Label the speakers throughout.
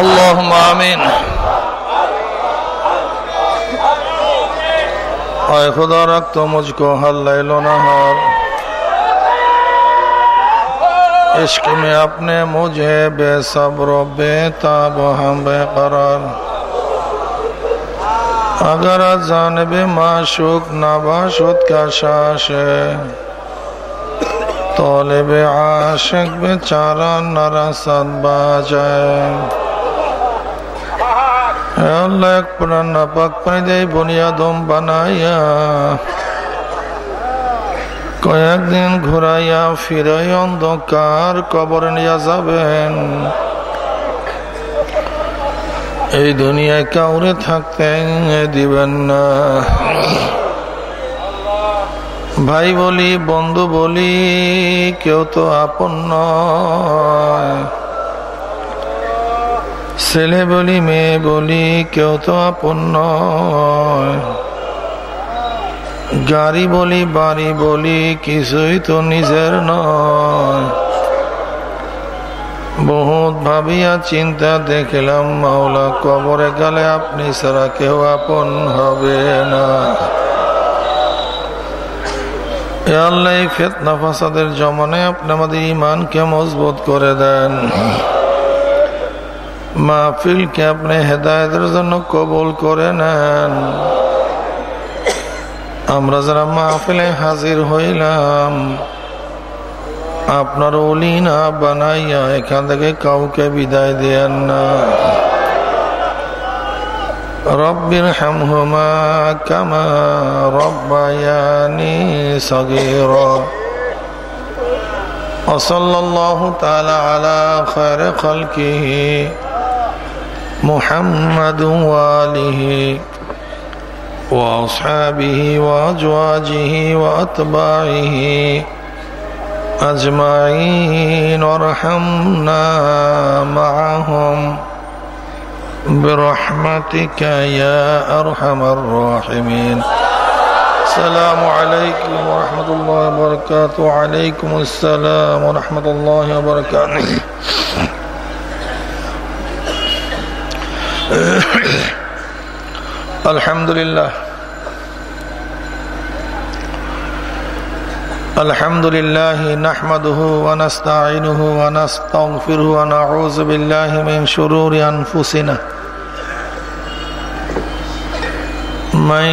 Speaker 1: اللهم آمين اے خدا رکھ تو مجھ کو ہر لیل و نہار۔ عشق میں اپنے مجھے بے صبر و بے تاب و ہم بے قرار۔ اگر জানবে মা معشوق না বা طالب عاشق به چرا نرسد باجه আল্লাহ এক পুরান নাপাক পানি দেয় বনিয়াদম বানাইয়া। কয়েকদিন ঘুরাইয়া ফিরাই অন্ধকার কবর নিয়ে যাবেন। এই দুনিয়ায় কাউরে থাকতে দিবেন না। ভাই বলি, বন্ধু বলি, কেউ তো আপন নয়। ছেলে বলি, মেয়ে বলি, কেউ তো আপন নয়। গাড়ি বলি, বাড়ি বলি, কিছুই তো নিজের নয়। বহুত ভাবিয়া চিন্তা দেখলাম, মাওলা কবরে গেলে আপনি ছাড়া কেউ আপন হবে না। আল্লাহ ফেতনা ফাসাদের জমানে আপনি আমাদের ইমানকে মজবুত করে দেন। মাহফিলকে আপনি হেদায়তের জন্য কবুল করে নেন। আমরা যারা মাহফিলে হাজির হইলাম আপনার অলি না বানাইয়া এখান থেকে কাউকে বিদায় দেন না رب ارحمهما كما ربياني صغيرا وصلى الله تعالى على خير خلقه محمد واله واصحابه وازواجه واتباعه أجمعين وارحمنا معهم برحمتك يا أرحم الراحمين. السلام عليكم ورحمة الله وبركاته. وعليكم السلام ورحمة الله وبركاته. الحمد لله. الحمد لله نحمده ونستعينه ونستغفره ونعوذ بالله من شرور أنفسنا. من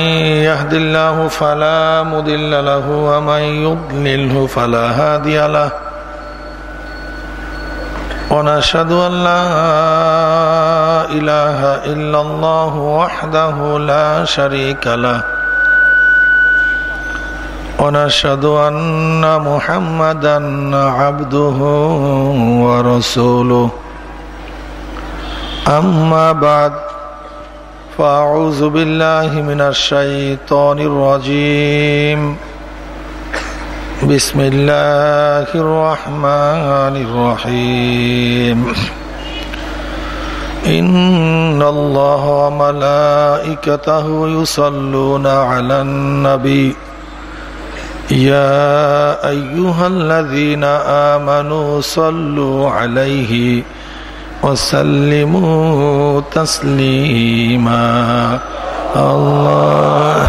Speaker 1: يهد الله فلا مضل له ومن يضلله فلا هادي له. ونشهد أن لا إله إلا الله وحده لا شريك له. ونشهد أن محمدا عبده ورسوله. أما بعد فأعوذ بالله من الشيطان الرجيم. بسم الله الرحمن الرحيم. إن الله وملائكته يصلون على النبي. يا أيها الذين آمنوا صلوا عليه وسلموا تسليما. الله.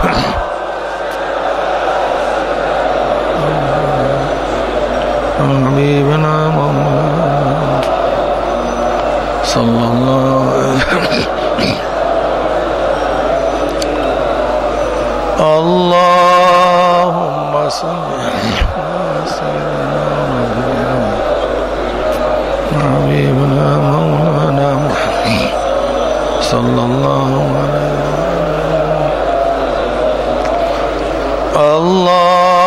Speaker 1: حبيبنا محمد صلى الله اللهم صل حبيبنا مولانا محمد صلى الله عليه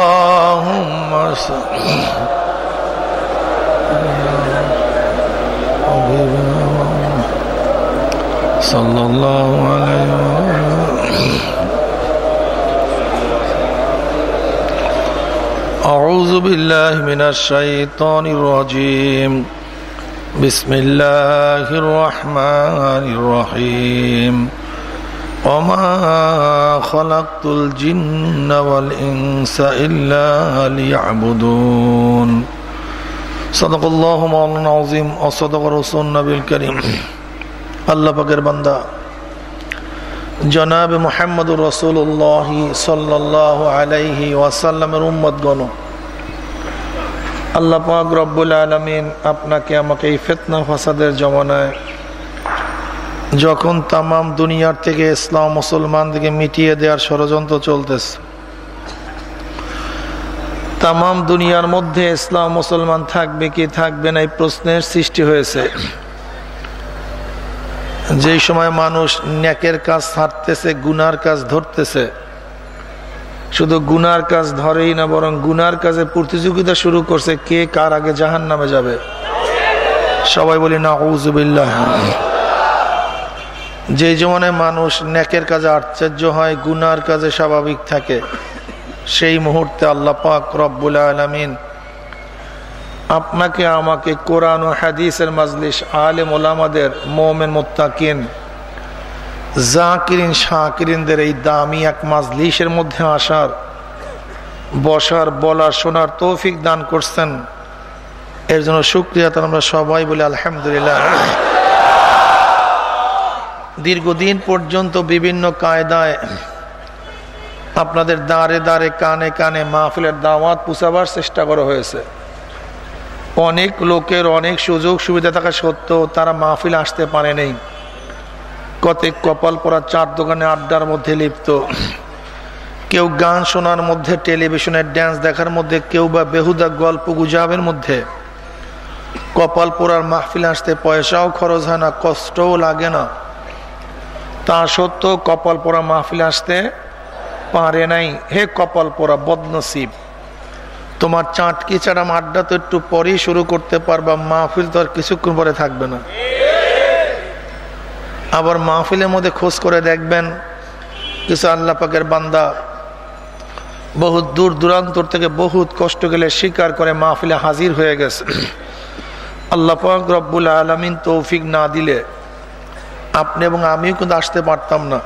Speaker 1: اللهم صل حبيبنا صلى الله عليه أعوذ بالله من الشيطان الرجيم بسم الله الرحمن الرحيم وما خلقت الجن والإنس إلا ليعبدون صدق الله مولانا العظيم وصدق رسول النبي الكريم আল্লাহ পাকের বান্দা জনাব মোহাম্মদুর রসুল্লাহ সাল্লাহ আলাইহি ওয়াসাল্লামের উম্মত গণ আল্লাহ পাক রব্বুল আলমিন আপনাকে আমাকে এই ফেতনা ফাসাদের জমানায় যখন তামাম দুনিয়ার থেকে ইসলাম মুসলমানদেরকে মিটিয়ে দেওয়ার ষড়যন্ত্র চলতেছে, তামাম দুনিয়ার মধ্যে ইসলাম মুসলমান থাকবে কি থাকবে না এই প্রশ্নের সৃষ্টি হয়েছে। যেই সময় মানুষ ন্যাকের কাজ ছাড়তেছে, গুনার কাজ ধরতেছে, শুধু গুনার কাজ ধরেই না, বরং গুনার কাজে প্রতিযোগিতা শুরু করছে, কে কার আগে জাহান নামে যাবে? সবাই বলি না যে জমানায় মানুষ ন্যাকের কাজে আশ্চর্য হয়, গুনার কাজে স্বাভাবিক থাকে, সেই মুহূর্তে আল্লাহ পাক রব্বুল আলমিন আপনাকে আমাকে কোরআন ও হাদিসের মাজলিস আলেম ওলামাদের মোমেন মোত্তাকিন, জাকিরিন, শাকিরিনদের এই দামি এক মাজলিসের মধ্যে আসার, বসার, বলার, শোনার তৌফিক দান করছেন। এর জন্য সুক্রিয়া তার আমরা সবাই বলি আলহামদুলিল্লাহ। দীর্ঘদিন পর্যন্ত বিভিন্ন কায়দায় আপনাদের দাঁড়ে দাঁড়ে কানে কানে মাহফিলের দাওয়াত পুষাবার চেষ্টা করা হয়েছে। অনেক লোকের অনেক সুযোগ সুবিধা থাকা সত্ত্বেও তারা মাহফিল আসতে পারে নেই। কতক কপাল পরা চার দোকানে আড্ডার মধ্যে লিপ্ত। কেউ গান শোনার মধ্যে, টেলিভিশনের ড্যান্স দেখার মধ্যে, কেউ বা বেহুদা গল্প গুজাবের মধ্যে। কপাল পোড়ার মাহফিল আসতে পয়সাও খরচ হয় না, কষ্টও লাগে না। তা সত্ত্বেও কপাল পোড়া মাহফিল আসতে পারে নাই। হে কপাল পোড়া বদনসিব। তোমার চাটকি চাড়াম আড্ডা তো একটু পরেই শুরু করতে পারবা, মাহফিল তো আর কিছুক্ষণ পরে থাকবে না। আবার মাহফিলের মধ্যে খোঁজ করে দেখবেন, কিছু আল্লাহ পাকের বান্দা বহুত দূর দূরান্তর থেকে বহুত কষ্ট গেলে স্বীকার করে মাহফিলে হাজির হয়ে গেছে। আল্লাহ পাক রব্বুল আলমিন তৌফিক না দিলে আপনি এবং আমিও কিন্তু আসতে পারতাম না।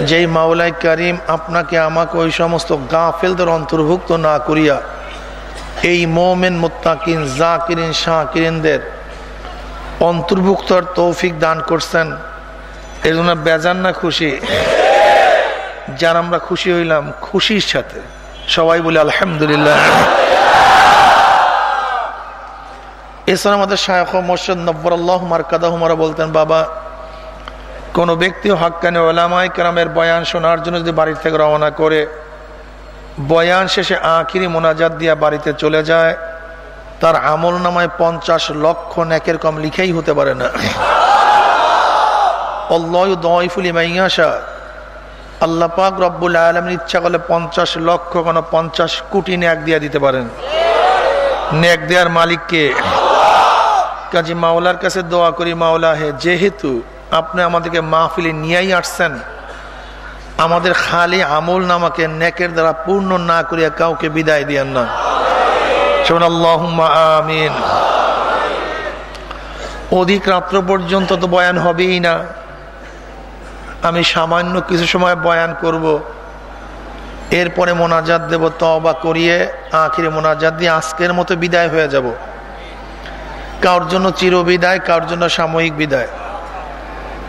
Speaker 1: যেই মাওলাই করিম আপনাকে আমাকে ওই সমস্ত গাফেলদের অন্তর্ভুক্ত না করিয়া এই মোমেন মোত্তাকিন, জাকিরিন শাহকিরিনদের অন্তর্ভুক্তর তৌফিক দান করছেন। এর জন্য বেজান না খুশি। যার আমরা খুশি হইলাম, খুশির সাথে। সবাই বলে আলহামদুলিল্লাহ। এছাড়া আমাদের শায়খ মোর্শদ নব্বর আল্লাহ মারকাদাহুমারা বলতেন, বাবা কোনো ব্যক্তি হকানি ওলামাই কেরামের বয়ান শোনার জন্য যদি বাড়ি থেকে রওনা করে, বয়ান শেষে আখিরি মোনাজাত দিয়া বাড়িতে চলে যায়, তার আমল নামায় পঞ্চাশ লক্ষ ন্যাকের কম লিখেই হতে পারে না। ইচ্ছা করলে পঞ্চাশ লক্ষ কোনো পঞ্চাশ কোটি ন্যাক দিয়া দিতে পারেন। ন্যাক মালিককে। কাজী মাওলার কাছে দোয়া করি, মাওলা হে যেহেতু আপনি আমাদেরকে মাহফিলে নিয়েই আসছেন। আমাদের খালি আমল নামাকে নেকের দ্বারা পূর্ণ না করিয়া কাউকে বিদায় দিয়েন না। আমিন। অধিক রাত্র পর্যন্ত তো বয়ান হবেই না। আমি সামান্য কিছু সময় বয়ান করব। এরপরে মোনাজাত দেব তবা করিয়ে আখিরে মোনাজাত দিয়ে আজকের মতো বিদায় হয়ে যাব। কার জন্য চিরবিদায়, কারোর জন্য সাময়িক বিদায়।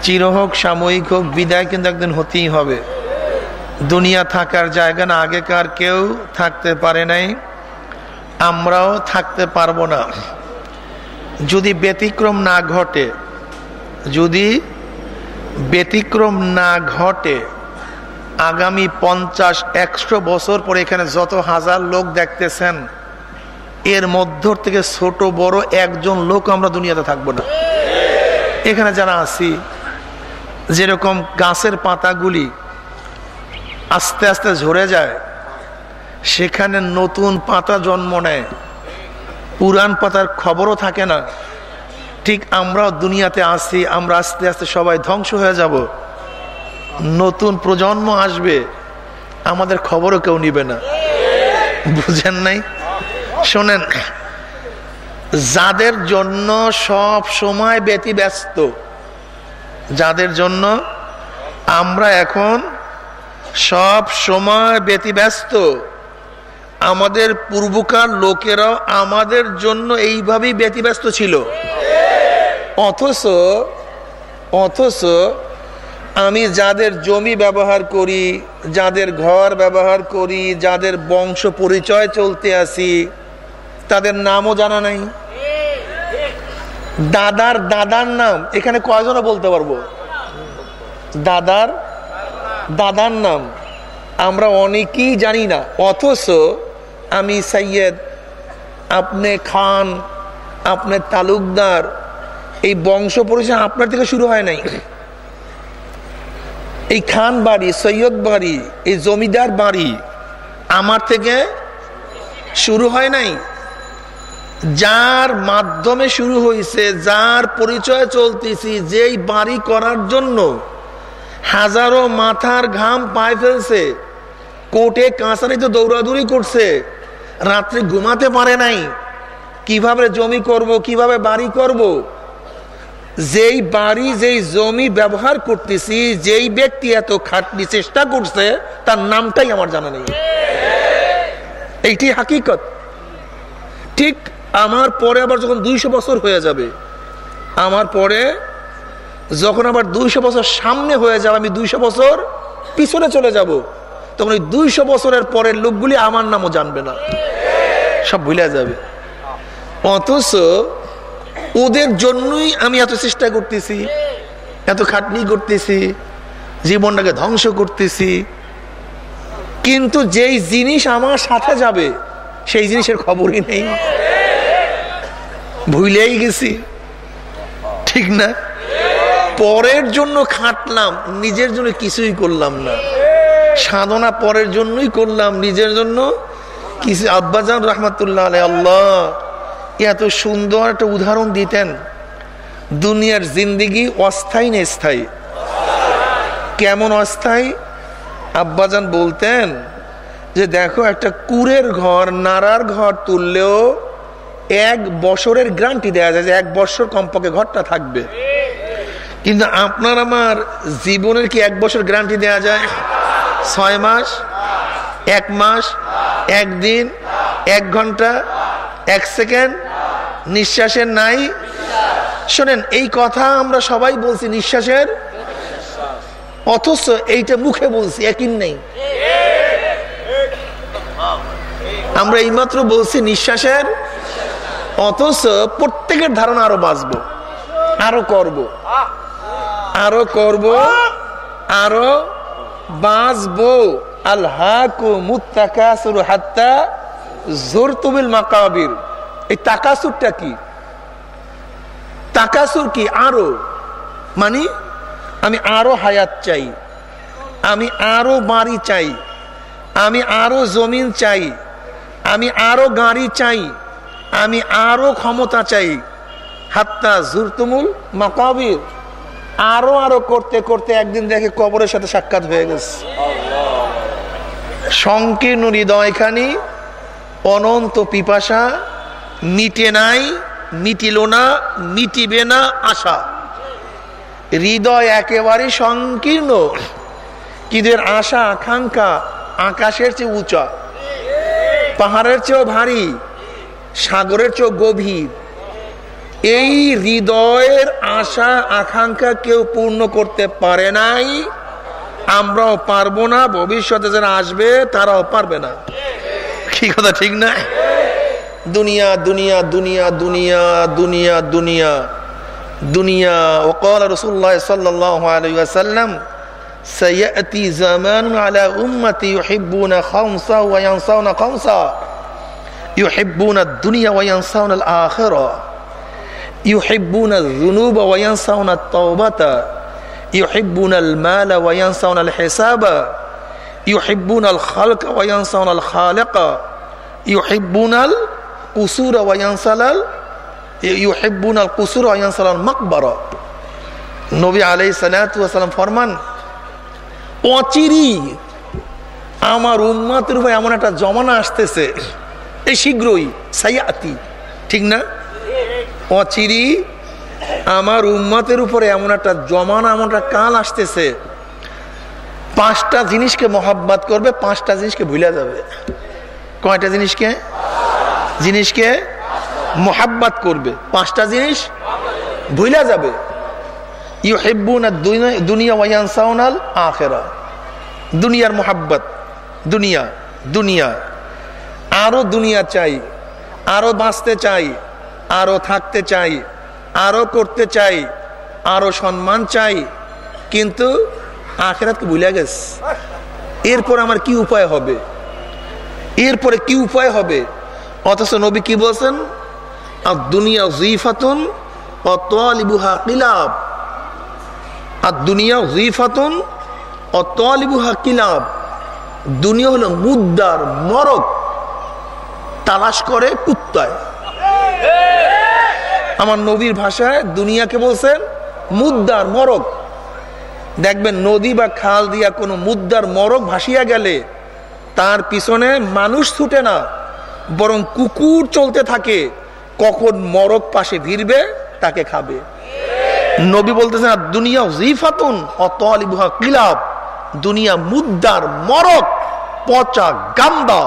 Speaker 1: চির হোক সাময়িক হোক, বিদায় কিন্তু একদিন হতেই হবে। দুনিয়া থাকার জায়গা না, আগেকার কেউ থাকতে পারে নাই, আমরাও থাকতে পারব না। যদি ব্যতিক্রম না ঘটে, যদি ব্যতিক্রম না ঘটে, আগামী পঞ্চাশ, একশো বছর পরে এখানে যত হাজার লোক দেখতেছেন, এর মধ্য থেকে ছোট বড় একজন লোক আমরা দুনিয়াতে থাকব না। এখানে যারা আছি যেরকম গাছের পাতাগুলি আস্তে আস্তে ঝরে যায়, সেখানে নতুন পাতা জন্ম নেয়। পুরান পাতার খবরও থাকে না। ঠিক আমরাও দুনিয়াতে আসি আমরা আস্তে আস্তে সবাই ধ্বংস হয়ে যাব। নতুন প্রজন্ম আসবে, আমাদের খবরও কেউ নিবে না। বুঝেন নাই? শোনেন, যাদের জন্য সব সময় ব্যতিব্যস্ত যাদের জন্য আমরা এখন সব সময় ব্যতিব্যস্ত। আমাদের পূর্বকার লোকেরাও আমাদের জন্য এইভাবেই ব্যতিব্যস্ত ছিল। অথচ অথচ আমি যাদের জমি ব্যবহার করি, যাদের ঘর ব্যবহার করি, যাদের বংশ পরিচয় চলতে আসি, তাদের নামও জানা নাই। দাদার দাদার নাম, এখানে কয়জনে বলতে পারব? দাদার দাদার নাম, আমরা অনেকেই জানি না, অথচ আমি সৈয়দ, আপনি খান আপনার তালুকদার, এই বংশ পরিচয় আপনার থেকে শুরু হয় নাই। এই খান বাড়ি, সৈয়দ বাড়ি, এই জমিদার বাড়ি, আমার থেকে শুরু হয় নাই। যার মাধ্যমে শুরু হয়েছে যার পরিচয় চলতেছি যেই বাড়ি করার জন্য হাজারো মাথার ঘাম পায়ে ফেলছে কোর্টে কাঁচারিতে দৌড়াদৌড়ি করছে রাত্রে ঘুমাতে পারে নাই কীভাবে জমি করব কীভাবে বাড়ি করব। যেই বাড়ি যেই জমি ব্যবহার করতেছি যেই ব্যক্তি এত খাটনি চেষ্টা করছে তার নামটাই আমার জানা নেই এইটি হাকিকত ঠিক আমার পরে আবার যখন দুইশো বছর হয়ে যাবে, আমার পরে যখন আবার দুইশো বছর সামনে হয়ে যাবে, আমি দুইশো বছর পিছনে চলে যাব, তখন ওই দুইশো বছরের পরের লোকগুলি আমার নামও জানবে না। সব ভুলে যাবে। অথচ ওদের জন্যই আমি এত চেষ্টা করতেছি, এত খাটনি করতেছি, জীবনটাকে ধ্বংস করতেছি। কিন্তু যেই জিনিস আমার সাথে যাবে, সেই জিনিসের খবরই নেই। ভুলেই গেছি। ঠিক না? পরের জন্য খাটলাম, নিজের জন্য কিছুই করলাম না। সাধনা পরের জন্যই করলাম, নিজের জন্য কিছু। আব্বাজান রহমতুল্লাহ আলাই আল্লাহ, এত সুন্দর একটা উদাহরণ দিতেন। দুনিয়ার জিন্দিগি অস্থায়ী না স্থায়ী? কেমন অস্থায়ী? আব্বাজান বলতেন যে, দেখো, একটা কুরের ঘর, নাড়ার ঘর তুললেও এক বছরের গ্রান্টি দেওয়া যায় যে এক বছর কমপক্ষে ঘরটা থাকবে। কিন্তু আপনার আমার জীবনের কি এক বছর গ্যারান্টি দেওয়া যায়? ছয় মাস, এক মাস, একদিন, এক ঘণ্টা, এক সেকেন্ড? নিঃশ্বাসের নাই? শোনেন, এই কথা আমরা সবাই বলছি নিঃশ্বাসের। অথচ এইটা মুখে বলছি, একই নেই। আমরা এইমাত্র বলছি নিঃশ্বাসের অথচ প্রত্যেকের ধারণা আরও বাঁচব, আরও করব। আরও করব, আরও বাঁচব। জোরতুবিল মাকাবির। এই কি? মানে আমি হায়াত চাই, আমি বাড়ি চাই, আমি আরও জমিন চাই, আমি আরও গাড়ি চাই আমি আরও ক্ষমতা চাই। হাত্তা জুরতুমুল মাকাবির। আরও আরও করতে করতে একদিন দেখে কবরের সাথে সাক্ষাৎ হয়ে গেছে। সংকীর্ণ হৃদয়খানি, অনন্ত পিপাসা মিটে নাই মিটিল না মিটিবে না আশা। হৃদয় একেবারে সংকীর্ণ। কিদের আশা, আকাঙ্ক্ষা, আকাশের চেয়ে উঁচা, পাহাড়ের চেয়েও ভারী সাগরের চেয়েও গভীর এই হৃদয়ের আশা আকাঙ্ক্ষা কেউ পূর্ণ করতে পারে নাই আমরাও পারবো না ভবিষ্যতে যারা আসবে তারাও পারবে না কি কথা ঠিক না দুনিয়া দুনিয়া দুনিয়া দুনিয়া দুনিয়া দুনিয়া দুনিয়া وقال رسول الله صلى الله عليه وسلم سيأتي زمان على أمتي يحبون خمسة وينسون خمسة يحبون الدنيا وينسون الآخرة يحبون الذنوب وينسون التوبة يحبون المال وينسون الحساب يحبون الخلق وينسون الخالق يحبون القصور وينسون يحبون القصور وينسون المقبرة নবী আলাই সালাম ফরমান অচিরি আমার উন্মাতের উপর এমন একটা জমানা আসতেছে এই শীঘ্রই সাইয়াতি, ঠিক না? অচিরি, আমার উম্মতের উপরে এমন একটা জমানা, এমন একটা কাল আসতেছে, পাঁচটা জিনিসকে মহাব্বাত করবে, পাঁচটা জিনিসকে ভুলে যাবে। কয়টা জিনিসকে? জিনিসকে মোহাব্বাত করবে। পাঁচটা জিনিস ভুলে যাবে। ইউ হেব্বুন দুনিয়া ওয়াইয়ানসাউনাল আখেরা। দুনিয়ার মোহাব্বত, দুনিয়া দুনিয়া। আরও দুনিয়া চাই, আরও বাঁচতে চাই, আরও থাকতে চাই, আরও করতে চাই, আরও সম্মান চাই, কিন্তু আখেরাতকে ভুলে গেছে। এরপর আমার কি উপায় হবে? এরপরে কি উপায় হবে? অথচ নবী কি বলছেন? আর দুনিয়া জিফাতুন অতলিবুহা কিলাব। আর দুনিয়া জিফাতুন অতলিবুহা কিলাব। দুনিয়া হলো মুদ্দার মরক। তালাশ করে কুত্তায়। আমার নবীর ভাষায় দুনিয়াকে বলছেন মুদ্দার মরক। দেখবেন নদী বা খাল দিয়া কোনো মুদ্রার মরক ভাসিয়া গেলে তার পিছনে মানুষ ছুটে না, বরং কুকুর চলতে থাকে। কখন মরক পাশে ভিড়বে, তাকে খাবে। নবী বলতেছেন দুনিয়া জিফাতুন অতলিবুহা কিলাব। দুনিয়া মুদ্রার মরক, পচা গাম্বা।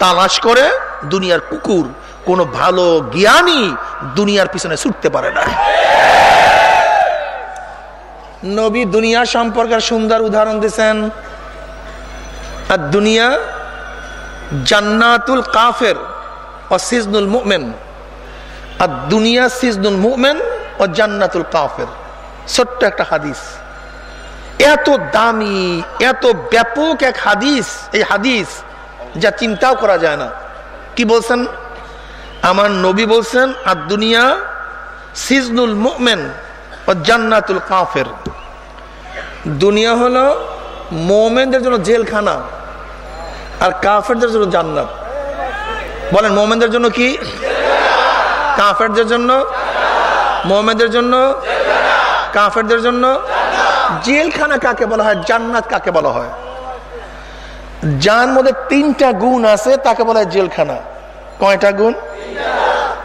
Speaker 1: তালাশ করে দুনিয়ার কুকুর, কোনো ভালো জ্ঞানী দুনিয়ার পিছনে ছুটতে পারে না। নবী দুনিয়া সম্পর্কে সুন্দর উদাহরণ দিচ্ছেন আর দুনিয়া জান্নাতুল কাফের ও সিজনুল মুমেন। আর দুনিয়া সিজনুল মুমেন ও জান্নাতুল কাফের। ছোট্ট একটা হাদিস। এত দামি, এত ব্যাপক এক হাদিস, এই হাদিস যা চিন্তাও করা যায় না। কি বলছেন? আমার নবী বলছেন আর দুনিয়া সিজনুল মুমেন ও জান্নাতুল কাফের। দুনিয়া হলো মোমেনদের জন্য জেলখানা আর কাফেরদের জন্য জান্নাত। বলেন, মোমেনদের জন্য কি? কাফেরদের জন্য, মোমেনদের জন্য, কাফেরদের জন্য জেলখানা কাকে বলা হয়? জান্নাত কাকে বলা হয়? যার মধ্যে তিনটা গুণ আছে, তাকে বলা হয় জেলখানা। কয়টা গুণ?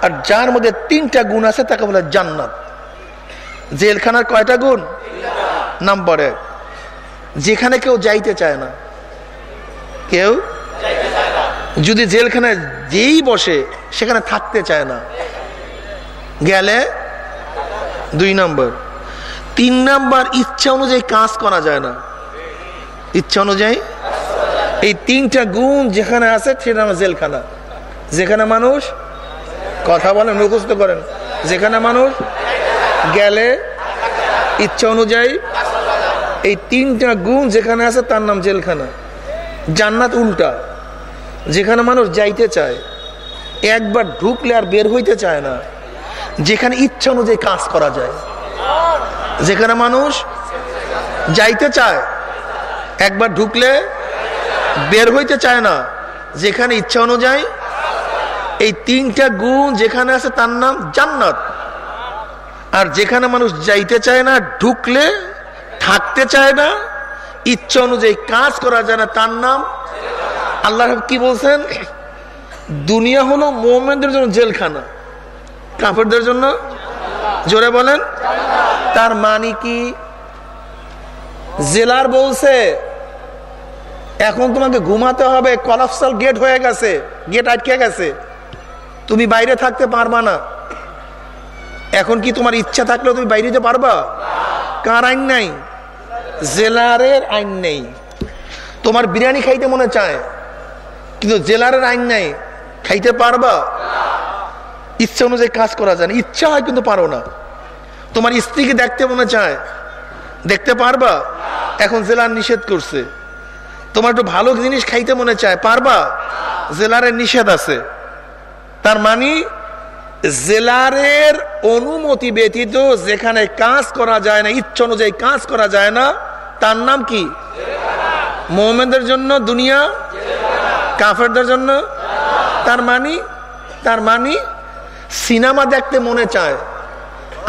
Speaker 1: আর যার মধ্যে তিনটা গুণ আছে তাকে বলে জান্নাত। জেলখানার কয়টা গুণ? নাম্বার। এক যেখানে কেউ যাইতে চায় না। কেউ? যদি জেলখানায় যেই বসে, সেখানে থাকতে চায় না। গেলে? দুই নম্বর। তিন নাম্বার, ইচ্ছা অনুযায়ী কাজ করা যায় না। ইচ্ছা অনুযায়ী? এই তিনটা গুণ যেখানে আছে, সেটা আমার জেলখানা। যেখানে মানুষ কথা বলেন মুখস্থ করেন। যেখানে মানুষ গেলে ইচ্ছা অনুযায়ী এই তিনটা গুণ যেখানে আছে তার নাম জেলখানা। জান্নাত উল্টা। যেখানে মানুষ যাইতে চায়, একবার ঢুকলে আর বের হইতে চায় না। যেখানে ইচ্ছা অনুযায়ী কাজ করা যায়। যেখানে মানুষ যাইতে চায়, একবার ঢুকলে বের হইতে চায় না। যেখানে ইচ্ছা অনুযায়ী এই তিনটা গুণ যেখানে আছে তার নাম জান্নাত। আর যেখানে মানুষ যাইতে চায় না, ঢুকলে, থাকতে চায় না, ইচ্ছা অনুযায়ী কাজ করা যায় না, তার নাম আল্লাহ কি বলছেন? দুনিয়া হলো মোমেনদের জন্য জেলখানা। কাপড়দের জন্য? জোরে বলেন। তার মানি কি? জেলার বলছে, এখন তোমাকে ঘুমাতে হবে কলাপসাল গেট হয়ে গেছে গেট আটকে গেছে। তুমি বাইরে থাকতে পারবা না। এখন কি তোমার ইচ্ছা থাকলেও তুমি বাইরে যেতে পারবা? কার আইন নাই? জেলারের আইন নেই। তোমার বিরিয়ানি খাইতে মনে চায়, কিন্তু জেলারের আইন নেই। খাইতে পারবা? ইচ্ছা অনুযায়ী কাজ করা যায় না। ইচ্ছা হয় কিন্তু পারো না। তোমার স্ত্রীকে দেখতে মনে চায়, দেখতে পারবা? এখন জেলার নিষেধ করছে। তোমার একটু ভালো জিনিস খাইতে মনে চায়, পারবা? জেলারের নিষেধ আছে। তার মানে জেলারের অনুমতি ব্যতীত যেখানে কাজ করা যায় না, ইচ্ছা অনুযায়ী কাজ করা যায় না, তার নাম কি? মোহামেদের জন্য দুনিয়া, কাফেরদের জন্য? তার মানি তার মানি, সিনেমা দেখতে মনে চায়।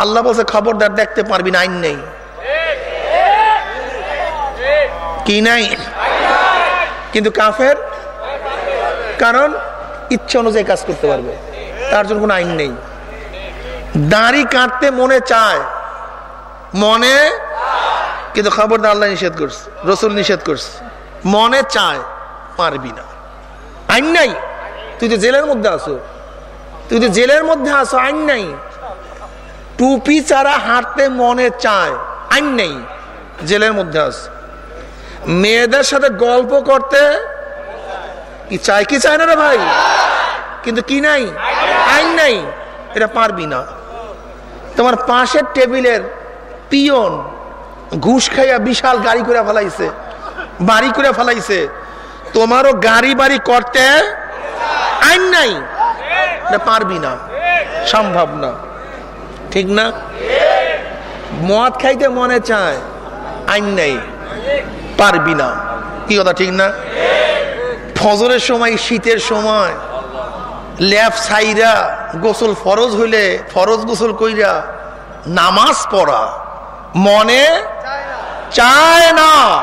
Speaker 1: আল্লাহ বলছে, খবরদার দেখতে পারবি না, আইন নেই। কি নাই? কিন্তু কাফের? কারণ ইচ্ছা অনুযায়ী কাজ করতে পারবে। তার জন্য কোনো আইন নেই। দাড়ি কাটতে মনে চায়। মনে কিন্তু খবরদার আল্লাহ নিষেধ করছে, রসুল নিষেধ করছে। মনে চায়, পারবি না। আইন নাই। তুই তো জেলের মধ্যে আসো তুই তো জেলের মধ্যে আসো আইন নাই। টুপি ছাড়া হাঁটতে মনে চায়, আইন নেই। জেলের মধ্যে আস মেয়েদের সাথে গল্প করতে কি চায় কি চায় না রে ভাই? কিন্তু কি নাই? আইন নাই। এটা পারবি না। তোমার পাশের টেবিলের পিয়ন ঘুষ খাইয়া বিশাল গাড়ি করে ফেলাইছে। বাড়ি করে ফেলাইছে। তোমারও গাড়ি বাড়ি করতে আইন নাই। এটা পারবি না। সম্ভব না। ঠিক না? মদ খাইতে মনে চায়, আইন নাই। পারবি না। কি কথা, ঠিক না? ফজরের সময়, শীতের সময় ল্যাব সাইরা গোসল ফরজ হইলে, ফরজ গোসল কইরা নামাজ পড়া, মনে চায় না,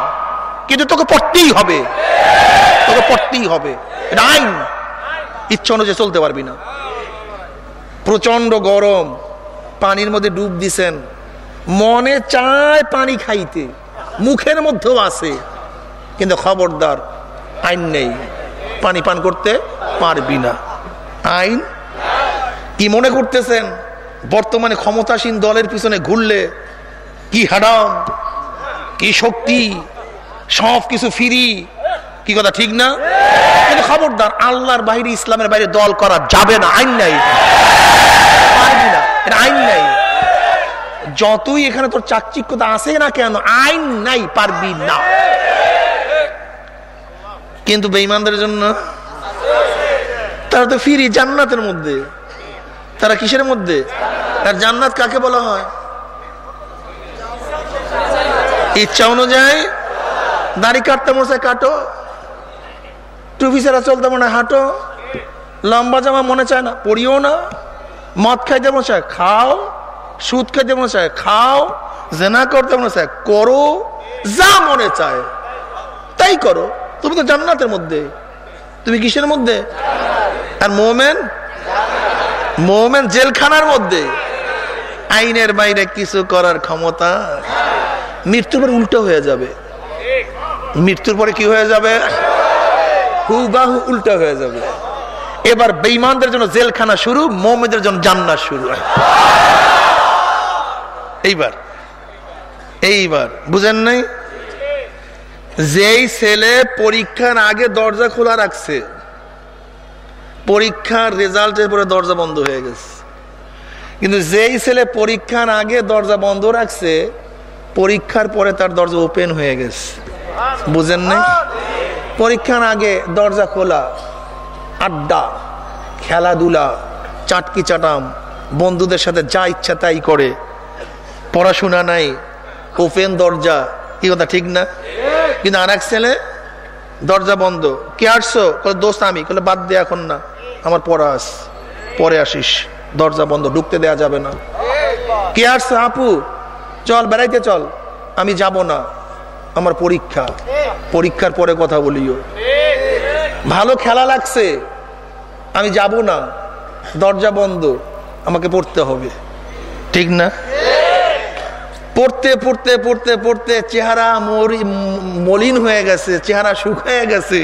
Speaker 1: কিন্তু তোকে পড়তেই হবে। তোকে পড়তেই হবে। আইন ইচ্ছা অনুযায়ী চলতে পারবি না। প্রচণ্ড গরম। পানির মধ্যে ডুব দিছেন। মনে চায় পানি খাইতে। মুখের মধ্যেও আছে। কিন্তু খবরদার আইন নেই। পানি পান করতে পারবি না। আইন? কি মনে করতেছেন? বর্তমানে ক্ষমতাসীন দলের পিছনে ঘুরলে কি হাডাম কি শক্তি? সব কিছু ফিরি। কি কথা, ঠিক না? কিন্তু খবরদার, আল্লাহর বাইরে ইসলামের বাইরে দল করা যাবে না। আইন নাই। পারবি না। এটা আইন নাই। যতই এখানে তোর চাকচিক্যতা আছে না কেন, আইন নাই, পারবি না। কিন্তু বেইমানদের জন্য তারা তো ফিরি জান্নাতের মধ্যে। তারা কিসের মধ্যে? আর জান্নাত কাকে বলা হয়? ইচ্ছা অনুযায়ী দাড়ি কাটতে মনে কাটো। টুপি ছাড়া চলতে মনে হাঁটো। লম্বা জামা মনে চায় না পড়িও না। মদ খাইতে চায়, খাও। সুদ খাইতে মনে চায়, খাও। জেনা করতে মনে চায়, করো। যা মনে চায়, তাই করো। তুমি তো জান্নাতের মধ্যে। তুমি কিসের মধ্যে? আর মোমেন? মোমেন জেলখানার মধ্যে। আইনের বাইরে কিছু করার ক্ষমতা। মৃত্যুর পরে উল্টো হয়ে যাবে। মৃত্যুর পরে কি হয়ে যাবে? হুবাহু উল্টো হয়ে যাবে। এবার বেইমানদের জন্য জেলখানা শুরু মোমেদের জন্য জান্নাত শুরু। এইবার এইবার, বুঝেন নাই? যেই ছেলে পরীক্ষার আগে দরজা খোলা রাখছে, পরীক্ষার রেজাল্টের পরে দরজা বন্ধ হয়ে গেছে। কিন্তু যেই ছেলে পরীক্ষার আগে দরজা বন্ধ রাখছে, পরীক্ষার পরে তার দরজা ওপেন হয়ে গেছে। বুঝেন নাই? পরীক্ষার আগে দরজা খোলা, আড্ডা, খেলাধুলা, চাটকি চাটাম, বন্ধুদের সাথে যা ইচ্ছা তাই করে। পড়াশোনা নাই, ওপেন দরজা, কি কথা, ঠিক না? কিন্তু আর এক ছেলে দরজা বন্ধ। কে আসছো? দোস্ত আমি। বাদ দে এখন না। আমার পড়া আস। পরে আসিস। দরজা বন্ধ। ঢুকতে দেয়া যাবে না। কে আসছে? আপু। চল, বেড়াইতে চল। আমি যাব না। আমার পরীক্ষা। পরীক্ষার পরে কথা বলিও। ভালো খেলা লাগছে। আমি যাব না। দরজা বন্ধ। আমাকে পড়তে হবে। ঠিক না? পড়তে পড়তে পড়তে পড়তে চেহারা মলিন হয়ে গেছে, চেহারা শুকায় গেছে।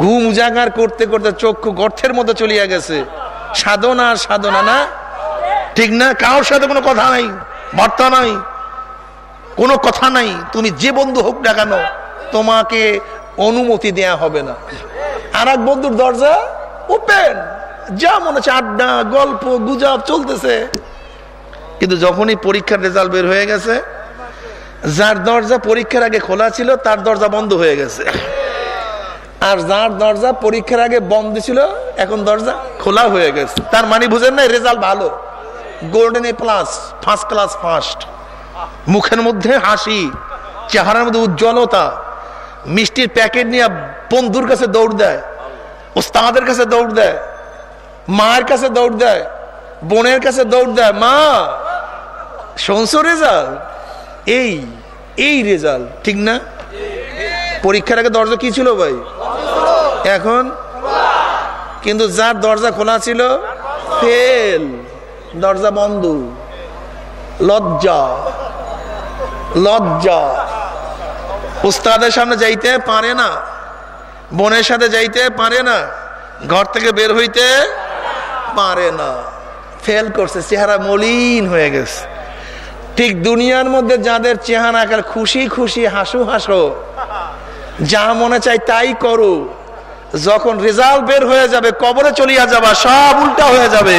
Speaker 1: ঘুম উজাগার করতে করতে চক্ষু গর্থের মধ্যে চলিয়া গেছে। সাধনা সাধনা না? ঠিক না? কারোর সাথে কোনো কথা নাই, বার্তা নাই, কোনো কথা নাই। তুমি যে বন্ধু হোক না কেন, তোমাকে অনুমতি দেয়া হবে না। আর এক বন্ধুর দরজা ওপেন যা মনে হচ্ছে আড্ডা, গল্প, গুজব চলতেছে। কিন্তু যখনই পরীক্ষার রেজাল্ট বের হয়ে গেছে, যার দরজা পরীক্ষার আগে খোলা ছিল, তার দরজা বন্ধ হয়ে গেছে। আর যার দরজা পরীক্ষার আগে বন্ধ ছিল, এখন দরজা খোলা হয়ে গেছে। তার মানে বুঝেন না রেজাল্ট ভালো। Golden A plus first class first মুখের মধ্যে হাসি, চেহারার মধ্যে উজ্জ্বলতা। মিষ্টির প্যাকেট নিয়ে বন্ধুর কাছে দৌড় দেয়, ওস্তাদের কাছে দৌড় দেয়, মায়ের কাছে দৌড় দেয়, বোনের কাছে দৌড় দেয়, মা শুনছো রেজাল্ট এই এই রেজাল্ট ঠিক না? পরীক্ষার আগে দরজা কি ছিল ভাই? এখন? কিন্তু যার দরজা খোলা ছিল ফেল দরজা বন্ধ। লজ্জা। লজ্জা। উস্তাদের সামনে যাইতে পারে না। বোনের সাথে যাইতে পারে না। ঘর থেকে বের হইতে পারে না। ফেল করছে, চেহারা মলিন হয়ে গেছে। ঠিক দুনিয়ার মধ্যে যাদের চেহারা একাল খুশি খুশি, হাসু হাসো। যা মনে চাই তাই করো। যখন রেজাল্ট বের হয়ে যাবে, কবরে চলিয়া যাবা, সব উল্টা হয়ে যাবে।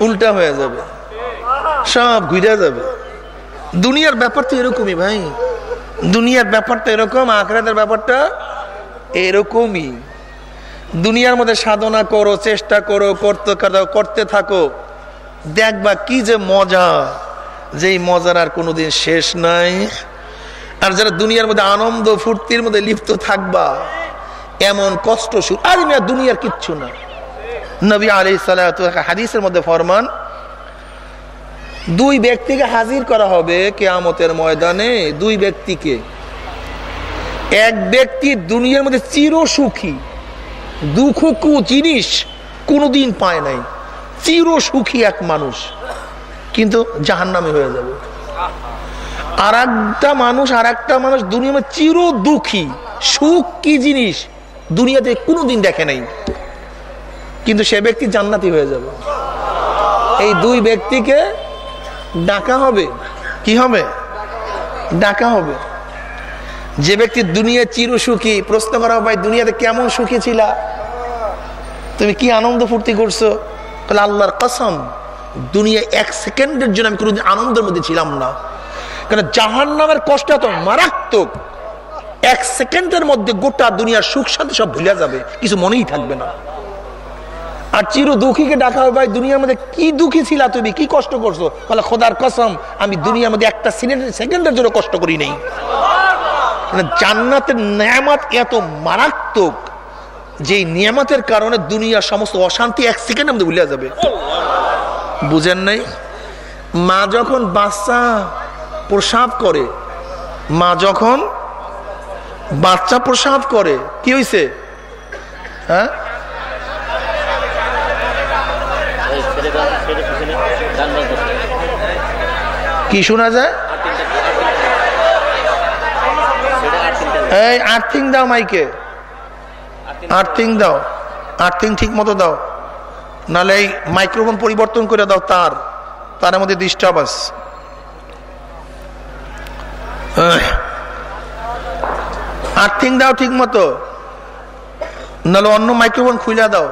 Speaker 1: উল্টা হয়ে যাবে। সব ঘুরে যাবে। দুনিয়ার ব্যাপার তো এরকমই ভাই। দুনিয়ার ব্যাপারটা এরকম, আখরাতের ব্যাপারটা এরকমই। দুনিয়ার মধ্যে সাধনা করো, চেষ্টা করো করতে করতে থাকো। দেখবা কি যে মজা, যেই মজার আর কোনোদিন শেষ নাই। আর যারা দুনিয়ার মধ্যে আনন্দ ফুর্তির মধ্যে লিপ্ত থাকবা, এমন কষ্ট আর দুনিয়ার কিচ্ছু না। নবী আলি হাদিসের মধ্যে ফরমান, দুই ব্যক্তিকে হাজির করা হবে কেয়ামতের ময়দানে, দুই ব্যক্তিকে। এক ব্যক্তি দুনিয়ার মধ্যে চির সুখী দুঃখ জিনিস কোনোদিন পায় নাই। চির সুখী এক মানুষ, কিন্তু জাহান নামে হয়ে যাবে। আর একটা মানুষ, আর একটা মানুষ দুনিয়া চির দুঃখী। সুখ কি জিনিস? দুনিয়াতে কোনোদিন দেখে নাই। কিন্তু সে ব্যক্তি জান্নাতি হয়ে যাবে। এই দুই ব্যক্তিকে ডাকা হবে। কি হবে? ডাকা হবে। যে ব্যক্তি দুনিয়া চির সুখী, প্রশ্ন করা হবে দুনিয়াতে কেমন সুখী ছিল? তুমি কি আনন্দ ফুর্তি করছ? তাহলে আল্লাহর কসম দুনিয়া এক সেকেন্ডের জন্য আমি কোনোদিন আনন্দের মধ্যে ছিলাম না। কারণ জাহান নামের কষ্ট এত মারাত্মক। এক সেকেন্ডের মধ্যে গোটা দুনিয়ার সুখ শান্তি সব ভুলে যাবে, কিছু মনেই থাকবে না। আর চির দুঃখীকে ডাকা হবে, ভাই, দুনিয়ার মধ্যে কি দুঃখী ছিল তুমি, কি কষ্ট করছ? বলে, খোদার কসম, আমি দুনিয়ার মধ্যে একটা সেকেন্ডের জন্য কষ্ট করি নেই। জান্নাতের নিয়ামত এত মারাত্মক। যে নিয়ামতের কারণে দুনিয়ার সমস্ত অশান্তি এক সেকেন্ডের মধ্যে ভুলে যাবে। বুঝেন নাই? মা যখন বাচ্চা প্রসাব করে, মা যখন বাচ্চা প্রসাব করে, কি হয়েছে হ্যাঁ? কি শোনা যায়? এই আর্থিং দাও মাইকে। আর্থিং দাও। আর্থিং ঠিক মতো দাও। নাহলে এই মাইক্রোফোন পরিবর্তন করে দাও তার। তার মধ্যে ডিস্টার্বান্স আর্থিং দাও ঠিক মতো। নাহলে অন্য মাইক্রোফোন খুলে দাও।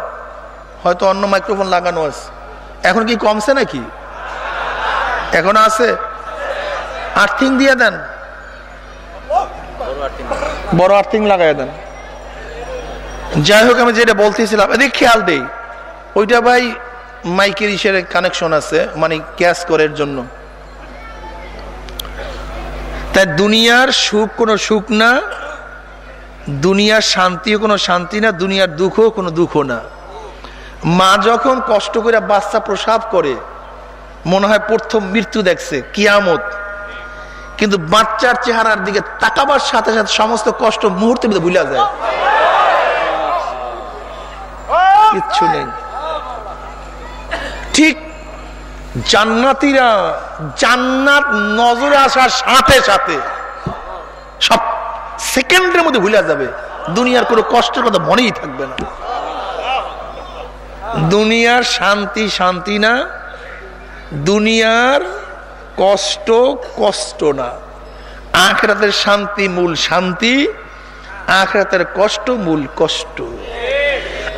Speaker 1: হয়তো অন্য মাইক্রোফোন লাগানো আছে। এখন কি কমছে নাকি? এখন আছে? আর্থিং দিয়ে দেন। বড় আর্থিং লাগাই দেন। যাই হোক, আমি যেটা বলতেছিলাম, এদিকে খেয়াল দেই, ওইটা ভাই মাইকের ইসের কানেকশন আছে মানে ক্যাশ করার জন্য। তাই দুনিয়ার সুখ কোনো সুখ না, দুনিয়ার শান্তিও কোনো শান্তি না, দুনিয়ার দুঃখও কোনো দুঃখ না। মা যখন কষ্ট করে বাচ্চা প্রসাব করে, মনে হয় প্রথম মৃত্যু দেখছে, কিয়ামত। কিন্তু বাচ্চার চেহারার দিকে তাকাবার সাথে সাথে সমস্ত কষ্ট মুহূর্তে ভুলা যায়। কিচ্ছু নেই। ঠিক জান্নাতিরা জান্নাত নজরে আসার সাথে সাথে সব সেকেন্ডের মধ্যে ভুলে যাবে, দুনিয়ার কোনো কষ্টের কথা মনেই থাকবে না। দুনিয়ার শান্তি শান্তি না, দুনিয়ার কষ্ট কষ্ট না। আখরাতের শান্তি মূল শান্তি, আখরাতের কষ্ট মূল কষ্ট।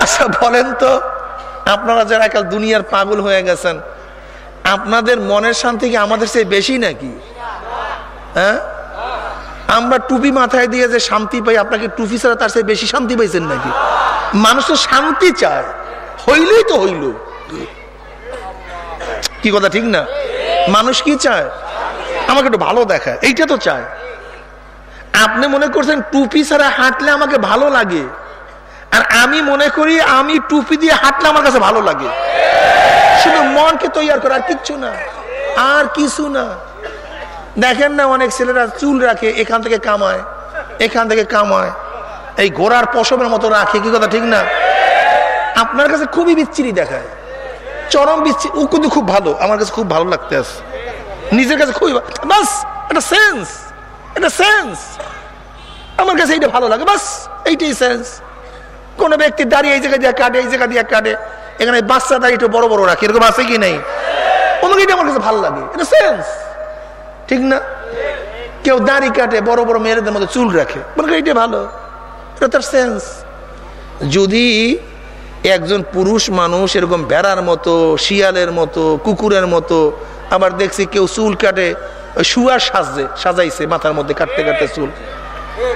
Speaker 1: আচ্ছা বলেন তো? আপনারা যারা কাল দুনিয়ার পাগল হয়ে গেছেন, আপনাদের মনের শান্তি কি আমাদের চেয়ে বেশি নাকি? হ্যাঁ? আমরা টুপি মাথায় দিয়ে যে শান্তি পাই, আপনাকে টুপি ছাড়া তার চেয়ে বেশি শান্তি পাইছেন নাকি? মানুষ তো শান্তি চায়, হইলেই তো হইল। কি কথা, ঠিক না? মানুষ কি চায়? আমাকে একটু ভালো দেখায়, এইটা তো চায়। আপনি মনে করছেন টুপি ছাড়া হাঁটলে আমাকে ভালো লাগে? আর আমি মনে করি আমি টুপি দিয়ে হাঁটলে আমার কাছে ভালো লাগে। শুধু মনকে তৈয়ার করা, আর কিচ্ছু না। আর কিছু না। দেখেন না অনেক ছেলেরা চুল রাখে, এখান থেকে কামায়, এখান থেকে কামায়। এই ঘোড়ার পশমের মতো রাখে, কি কথা, ঠিক না? আপনার কাছে খুবই বিচ্ছিরি দেখায়। চরম বিচ্ছিরি, ও কিন্তু খুব ভালো, আমার কাছে খুব ভালো লাগতে আছে। নিজের কাছে খুবই বাস, একটা সেন্স একটা সেন্স। আমার কাছে এইটা ভালো লাগে, বাস, এইটাই সেন্স। কোন ব্যক্তি দাঁড়িয়ে এই জায়গা দিয়ে কাটে এই জায়গা দিয়ে কাটে এখানে বাচ্চা দাঁড়িয়ে একটু বড় বড় রাখে। এরকম আছে কি নেই? এটা আমার কাছে ভালো লাগে। এটা সেন্স ঠিক না? কেউ দাড়ি কাটে, বড় বড় মেয়েদের মধ্যে চুল রাখে। করি এটা ভালো। এটা তার সেন্স যদি একজন পুরুষ মানুষ এরকম ভেড়ার মতো, শিয়ালের মতো, কুকুরের মতো, আবার দেখছি কেউ চুল কাটে শুয়ার সাজে, সাজাইছে মাথার মধ্যে কাটতে কাটতে চুল।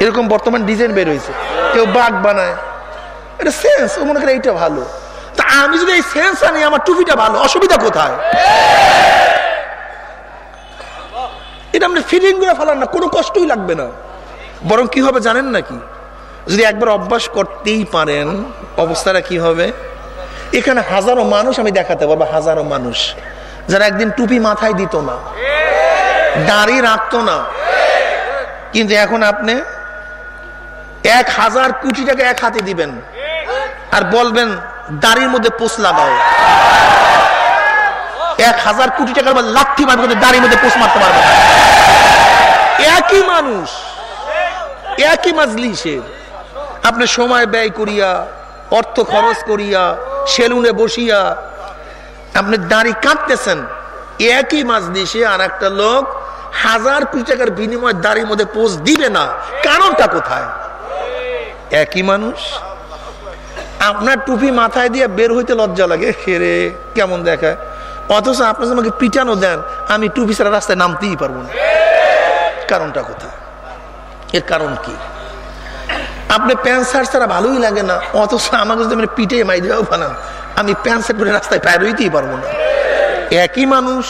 Speaker 1: এরকম বর্তমান ডিজাইন বের হয়েছে। কেউ বাঘ বানায় এটা সেন্স ও মনে করে এইটা ভালো। তা আমি যদি এই সেন্স আনি, আমার টুপিটা ভালো, অসুবিধা কোথায়? এটা আপনি ফিটিং করে ফেলান না, কোনো কষ্টই লাগবে না। বরং কি হবে জানেন নাকি? যদি একবার অভ্যাস করতেই পারেন, অবস্থাটা কি হবে? এখানে হাজারো মানুষ আমি দেখাতে পারব, হাজারো মানুষ, যারা একদিন টুপি মাথায় দিত না দাঁড়িয়ে রাখতো না। কিন্তু এখন আপনি এক হাজার কোটি টাকা এক হাতে দিবেন। আর বলবেন, দাড়ির মধ্যে পোষ লাগাও। এক হাজার কোটি টাকার লাঠি মারবে কিন্তু দাড়ির মধ্যে পোষ মারতে পারবে একই মানুষ, একই মাজলিসের। আপনি সময় ব্যয় করিয়া, অর্থ খরচ করিয়া, সেলুনে বসিয়া, আপনি দাড়ি কাঁদতেছেন, একই মাছ মাজলিসে আর একটা লোক হাজার কোটি টাকার বিনিময় দাড়ির মধ্যে পোষ দিবে না। কারণটা কোথায়? একই মানুষ। আপনার টুপি মাথায় দিয়ে বের হইতে লজ্জা লাগে। হেরে কেমন দেখায়। অথচ আপনার আমাকে পিটানো দেন, আমি টুপি ছাড়া রাস্তায় নামতেই পারব না। কারণটা কোথায়? এর কারণ কি? আপনি প্যান্ট শার্ট ছাড়া ভালোই লাগে না, অথচ আমাকে যদি মানে পিঠে মাই দেওয়াও বানান আমি প্যান্ট শার্ট পরে রাস্তায় পায়ে রইতেই পারব না। একই মানুষ,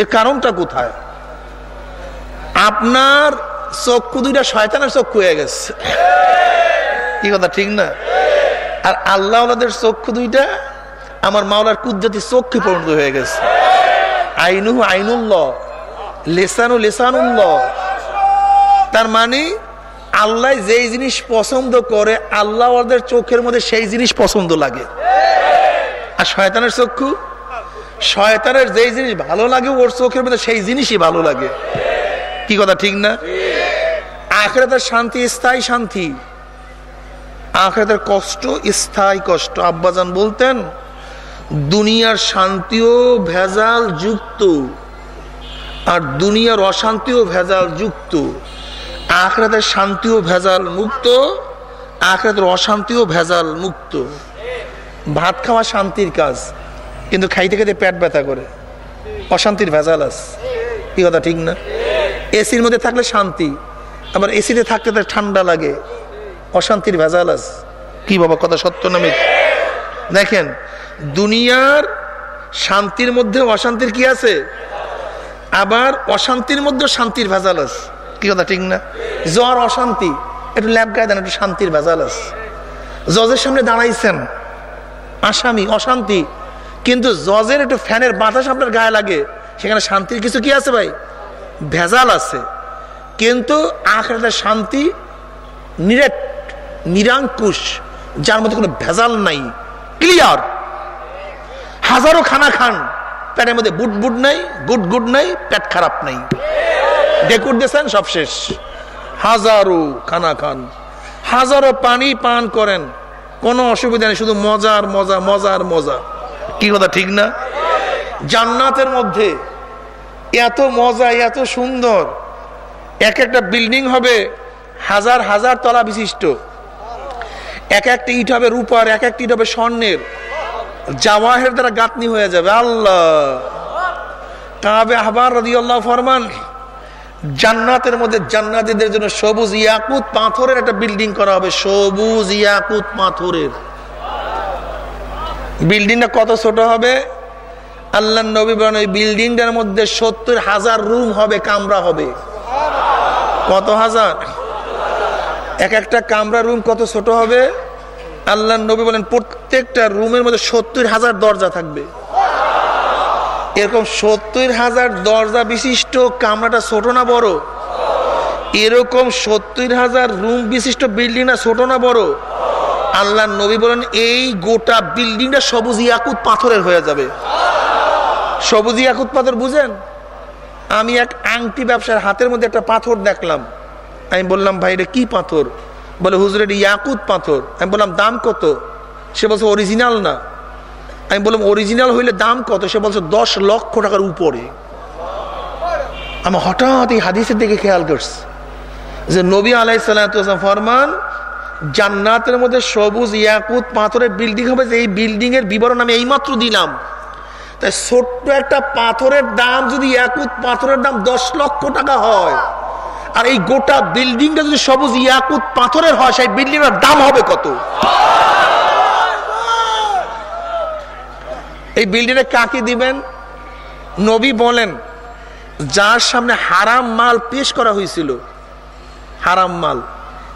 Speaker 1: এর কারণটা কোথায়? আপনার চক্ষু দুইটা শয়তানের চক্ষু হয়ে গেছে। কি কথা, ঠিক না? আর আল্লাহ চক্ষু দুইটা, আমার মাওলার কুদ্দতি চক্ষু পরিণত হয়ে গেছে। আইনু আইনুল্লাহ, লেসানু লেসানুল্লাহ। তার মানে আল্লাহ যেই জিনিস পছন্দ করে, আল্লাহ চোখের মধ্যে সেই জিনিস পছন্দ লাগে। আর শয়তানের চক্ষু? শয়তানের যেই জিনিস ভালো লাগে, ওর চোখের মধ্যে সেই জিনিসই ভালো লাগে। কি কথা, ঠিক না? আখেরাতের শান্তি স্থায়ী শান্তি। আখেরাতের কষ্ট, স্থায়ী কষ্ট। আব্বাজান বলতেন, দুনিয়ার শান্তিও ভেজাল যুক্ত, আর দুনিয়ার অশান্তিও ভেজাল যুক্ত। আখরাতের শান্তিও ভেজাল মুক্ত, আখরাতের অশান্তিও ভেজাল মুক্ত। ভাত খাওয়া শান্তির কাজ, কিন্তু খাইতে খাইতে পেট ব্যথা করে। অশান্তির ভেজাল আস। কি কথা ঠিক না? এসির মধ্যে থাকলে শান্তি, আবার এসিতে থাকতে তার ঠান্ডা লাগে। অশান্তির ভেজাল আছে। কি বাবা, কথা সত্য নামে দেখেন, দুনিয়ার শান্তির মধ্যে অশান্তির কি আছে? আবার অশান্তির মধ্যে শান্তির ভেজাল আছে। কি কথা, ঠিক না? জ্বর, অশান্তি, একটু ল্যাব গায়ে দেন, একটু শান্তির ভেজাল আছে। জজের সামনে দাঁড়াইছেন, আসামি, অশান্তি, কিন্তু জজের একটু ফ্যানের বাতাস আপনার গায়ে লাগে, সেখানে শান্তির কিছু কি আছে ভাই? ভেজাল আছে। কিন্তু আখড়াতে শান্তি নিরেট নিরাঙ্কুশ, যার মধ্যে কোনো ভেজাল নাই ক্লিয়ার হাজারো খানা খান প্যাটের মধ্যে বুট বুট নাই গুড গুড নাই, পেট খারাপ নাই। ডেকুর দিয়েছেন, সব শেষ। হাজারো খানা খান, হাজারো পানি পান করেন। কোনো অসুবিধা নেই, শুধু মজার মজা মজার মজা। কি কথা, ঠিক না? জান্নাতের মধ্যে এত মজা, এত সুন্দর। এক একটা বিল্ডিং হবে হাজার হাজার তলা বিশিষ্ট। এক একটা ইট হবে রূপার, এক একটা ইট হবে স্বর্ণের। জাওয়াহের দ্বারা গাতনি হয়ে যাবে। আল্লাহ! কাবে আহবার রদিয়াল্লাহ ফরমান, জান্নাতের মধ্যে জান্নাতিদের জন্য সবুজ ইয়াকুত পাথরের একটা বিল্ডিং করা হবে। সবুজ ইয়াকুত পাথরের। বিল্ডিংটা কত ছোট হবে? আল্লাহ নবী বলেন, ওই বিল্ডিংটার মধ্যে সত্তর হাজার রুম হবে, কামরা হবে। কত হাজার? এক একটা কামরা রুম কত ছোট হবে? আল্লাহ নবী বলেন, প্রত্যেকটা রুমের মধ্যে সত্তর হাজার দরজা থাকবে। এরকম সত্তর হাজার দরজা বিশিষ্ট, কামরাটা ছোট না বড়? এরকম সত্তর হাজার রুম বিশিষ্ট বিল্ডিং না ছোট না বড়? আল্লাহ নবী বলেন, এই গোটা বিল্ডিংটা সবুজ ইয়াকুত পাথরের হয়ে যাবে। সবুজ ইয়াকুত পাথর বুঝেন? আমি এক আংটি ব্যবসার হাতের মধ্যে একটা পাথর দেখলাম। আমি বললাম, ভাই, এটা কি পাথর? বলে, হুজুর, এটা ইয়াকুত পাথর। আমি বললাম, দাম কত? সে বলছে, অরিজিনাল না। আমি বললাম, অরিজিনাল হইলে দাম কত? সে বলছে, দশ লক্ষ টাকার উপরে। আমি হঠাৎ এই হাদিসের দিকে খেয়াল করছি যে নবী আলাইসাল্লাম ফরমান, জান্নাতের মধ্যে সবুজ ইয়াকুত পাথরের বিল্ডিং হবে যে এই বিল্ডিং এর বিবরণ আমি এইমাত্র দিলাম। তাই ছোট্ট একটা পাথরের দাম যদি ইয়াকুত পাথরের দাম দশ লক্ষ টাকা হয় আর এই গোটা বিল্ডিংটা যদি সবুজ ইয়াকুত পাথরের হয়, সেই বিল্ডিং এর দাম হবে কত? এই বিল্ডিং এ কাকে দিবেন? নবী বলেন, যার সামনে হারাম মাল পেশ করা হয়েছিল, হারাম মাল,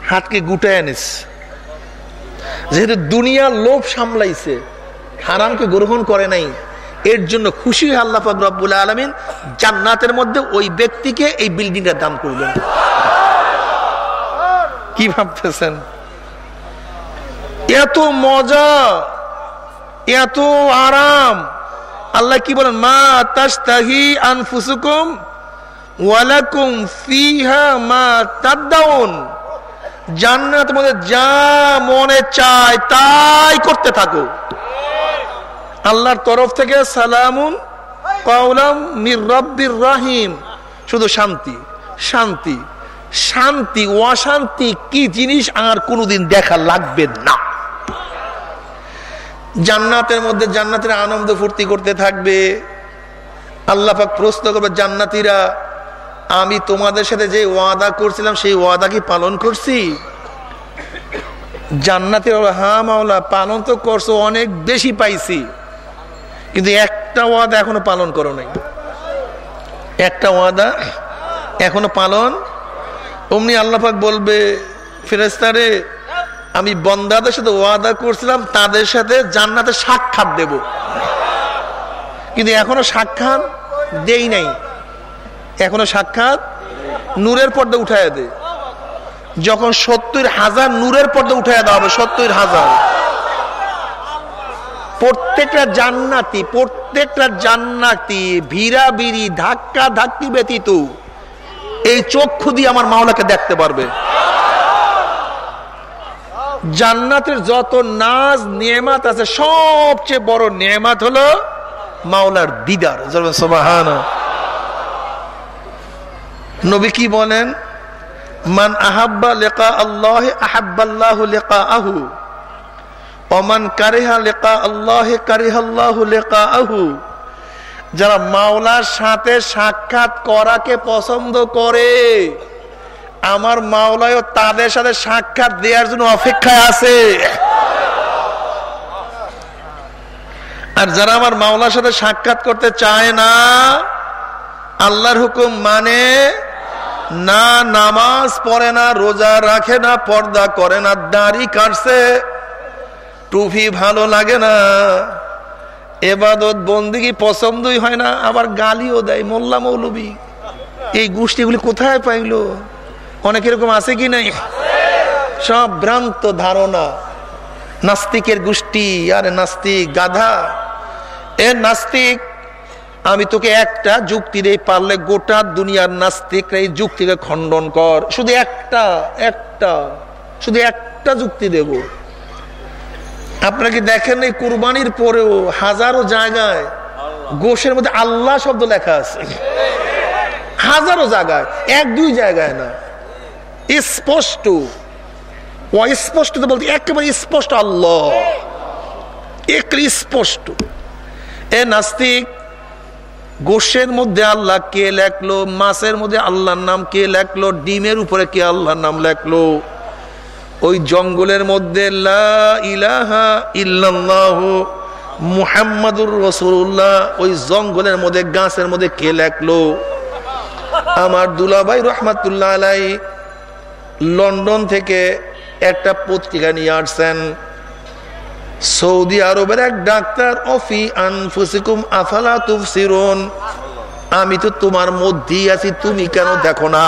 Speaker 1: হাতকে গুটায় আনিস। যেহেতু দুনিয়ার লোভ সামলাইছে, হারামকে গ্রহণ করে নাই এর জন্য খুশি হয়ে আল্লাহ রব্বুল আলমিন জান্নাতের মধ্যে ওই ব্যক্তিকে এই বিল্ডিংটা দান করবেন। কি ভাবতেছেন? এত মজা, এত আরাম। আল্লাহ কি বলেন? মা তাস্তাহি আনফুসুকুম ওয়ালাকুম ফিহা মা তাদাউন জান্নাত মধ্যে যা মনে চায় তাই করতে থাকো। আল্লাহর তরফ থেকে সালামুন কওলাম মির রব্বির রাহিম। শুধু শান্তি শান্তি শান্তি, অশান্তি কি জিনিস আর কোনোদিন দেখা লাগবে না। জান্নাতের মধ্যে জান্নাতের আনন্দ ফুর্তি করতে থাকবে। আল্লাহাক প্রশ্ন করবে, জান্নাতিরা, আমি তোমাদের সাথে যে ওয়াদা করছিলাম, সেই ওয়াদা কি পালন করছি? জান্নাতের হ্যাঁ মাওলা পালন তো করছ, অনেক বেশি পাইছি। কিন্তু একটা ওয়াদা এখনও পালন করো নাই। একটা ওয়াদা এখনও পালন অমনি আল্লাহাক বলবে ফেরেস্তারে আমি বন্দাদের সাথে ওয়াদা করছিলাম, তাদের সাথে জান্নাতে সাক্ষাৎ দেব। কিন্তু এখনও সাক্ষাৎ দেই নাই। এখনও সাক্ষাৎ নূরের পর্দা উঠাইয়া দে। যখন সত্তর হাজার নূরের পর্দা উঠাইয়া দেওয়া হবে, সত্তর হাজার। প্রত্যেকটা জান্নাতি প্রত্যেকটা জান্নাতি ভিড়া বিড়ি ধাক্কা ধাক্কি ব্যতীত এই চক্ষু দিয়ে আমার মাওলাকে দেখতে পারবে। জান্নাতের যত নাজ, নিয়ামাত আছে, সবচেয়ে বড় নিয়ামাত হলো মাওলার দিদার। নবী কি বলেন? মান আহাব্বা লেকা আল্লাহ আহাব্বাল্লাহ লেকা আহু অমান কারেহা লেকা আল্লাহ কারিহাল্লাহ লেকা আহু যারা মাওলার সাথে সাক্ষাৎ করাকে পছন্দ করে, আমার মাওলায় তাদের সাথে সাক্ষাৎ দেওয়ার জন্য অপেক্ষায় আছে। আর যারা আমার মাওলার সাথে সাক্ষাৎ করতে চায় না, আল্লাহর হুকুম মানে না, নামাজ পড়ে না, রোজা রাখে না, পর্দা করে না, দাড়ি কাটছে। টুফি ভালো লাগে না। এবাদত বন্দিগি পছন্দই হয় না, আবার গালিও দেয় মোল্লা মৌলবী। এই গোষ্ঠীগুলি কোথায় পাইলো? অনেক এরকম আছে কি নাই? সব ভ্রান্ত ধারণা। নাস্তিকের গোষ্ঠী, আরে নাস্তিক গাধা। এ নাস্তিক, আমি তোকে একটা যুক্তি দিয়ে পারলে গোটা দুনিয়ার নাস্তিক এই যুক্তিকে খণ্ডন কর। শুধু একটা একটা, শুধু একটা যুক্তি দেব। আপনারা কি দেখেন এই কুরবানির পরেও হাজারো জায়গায় গোশের মধ্যে আল্লাহ শব্দ লেখা আছে? হাজারো জায়গায় এক দুই জায়গায় না। স্পষ্ট। অস্পষ্ট বলতে একেবারে স্পষ্ট আল্লাহ। স্পষ্ট। এ নাস্তিক গোশের মধ্যে আল্লাহ কে লেখলো মাছের মধ্যে আল্লাহর নাম কে লেখলো ডিমের উপরে কে আল্লাহর নাম লেখলো? ওই জঙ্গলের মধ্যে মুহাম্মাদুর রসুল্লাহ ওই জঙ্গলের মধ্যে, গাছের মধ্যে কে লেখলো? আমার দুলাভাই রহমাতুল্লাহ আলাই লন্ডন থেকে একটা পত্রিকা নিয়ে আসছেন। সৌদি আরবের এক ডাক্তার, অফি আনফুসিকুম আফালা তুফসিরুন? আমি তো তোমার মধ্যেই আছি, তুমি কেন দেখো না?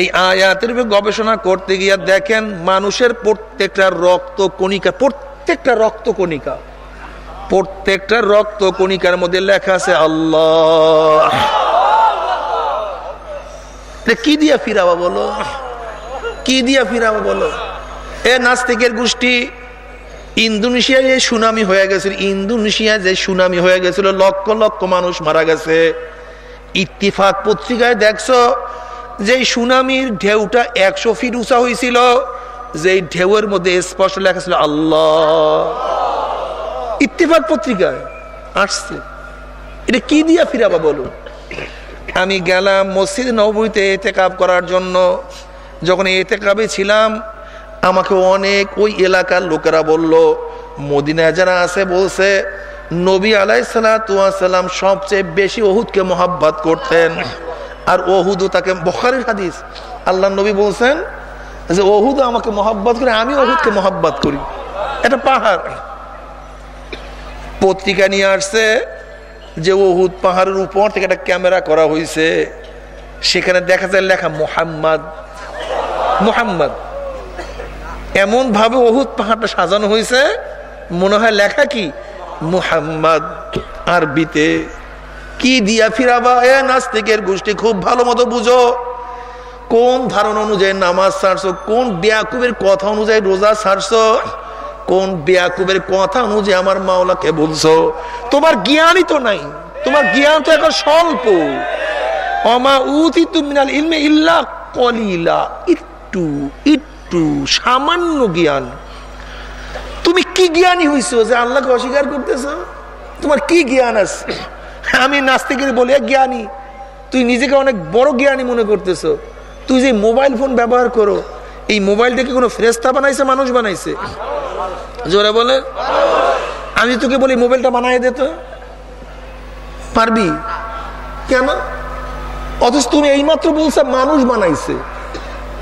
Speaker 1: এই আয়াতের গবেষণা করতে গিয়ে দেখেন মানুষের প্রত্যেকটা রক্ত কণিকা, প্রত্যেকটা রক্ত কণিকা, প্রত্যেকটা রক্ত কণিকার মধ্যে লেখা আছে আল্লাহ। কি দিয়া ফিরাবা বলো? কি দিয়া ফিরাবা বলো? এ নাস্তিকের গোষ্ঠী ইন্দোনেশিয়া যে সুনামি হয়ে গেছিল ইন্দোনেশিয়া যে সুনামি হয়ে গেছিল, লক্ষ লক্ষ মানুষ মারা গেছে। ইত্তিফাক পত্রিকায় দেখছ যে সুনামির ঢেউটা একশো ফিট উঁচা হয়েছিল যে ঢেউয়ের মধ্যে স্পষ্ট লেখা ছিল, আল্লাহ। ইত্তিফাক পত্রিকায় আসছে। এটা কি দিয়া ফিরাবা বলো? আমি গেলাম মসজিদ নবীতে এতে কাপ করার জন্য। যখন এতে কাপে ছিলাম, আমাকে অনেক ওই এলাকার লোকেরা বলল, মদিনায় যারা আছে, বলছে, নবী আলাই সালাম সবচেয়ে বেশি ওহুদকে মোহাব্বত করতেন। আর ওহুদও তাকে, বখারের হাদিস। আল্লাহ নবী বলছেন যে ওহুদ আমাকে মোহাব্বত করে আমি ওহুদকে মোহাব্বত করি। এটা পাহাড়। পত্রিকা নিয়ে আসছে যে ওহুদ পাহাড়ের উপর থেকে একটা ক্যামেরা করা হয়েছে। সেখানে দেখা যায় লেখা মোহাম্মদ মোহাম্মদ। এমন ভাবে ওহুদ পাহাড়টা সাজানো হয়েছে, মনে হয় লেখা কি? মুহাম্মদ আরবিতে। কি দিয়া ফিরাবা? এ নাস্তিকের গোষ্ঠী, খুব ভালো মতো বুঝো। কোন ধারণা অনুযায়ী নামাজ ছাড়ছো? কোন বেয়াকুবের কথা অনুযায়ী রোজা ছাড়ছো? কোন বেয়াকুবের কথা অনুযায়ী আমার মাওলাকে বলছো? তোমার জ্ঞানই তো নাই। তোমার জ্ঞান তো এখন স্বল্প। অমা উতি তুমিনাল ইলমে ইল্লা কলিলা। একটু একটু সামান্য জ্ঞান। তুমি কি জ্ঞানী হইছো যে আল্লাহকে অস্বীকার করতেছ? তোমার কি জ্ঞান আছে? আমি নাস্তিকের বলি জ্ঞানী, তুই নিজেকে অনেক বড় জ্ঞানী মনে করতেছ। তুই যে মোবাইল ফোন ব্যবহার করো, এই মোবাইল থেকে কোনো ফ্রেস্তা বানাইছে, মানুষ বানাইছে? জোরে বলে, আমি তোকে বলি, মোবাইলটা বানাই দে তো। পারবি? কেন? অথচ তুমি এইমাত্র বলছো, মানুষ বানাইছে।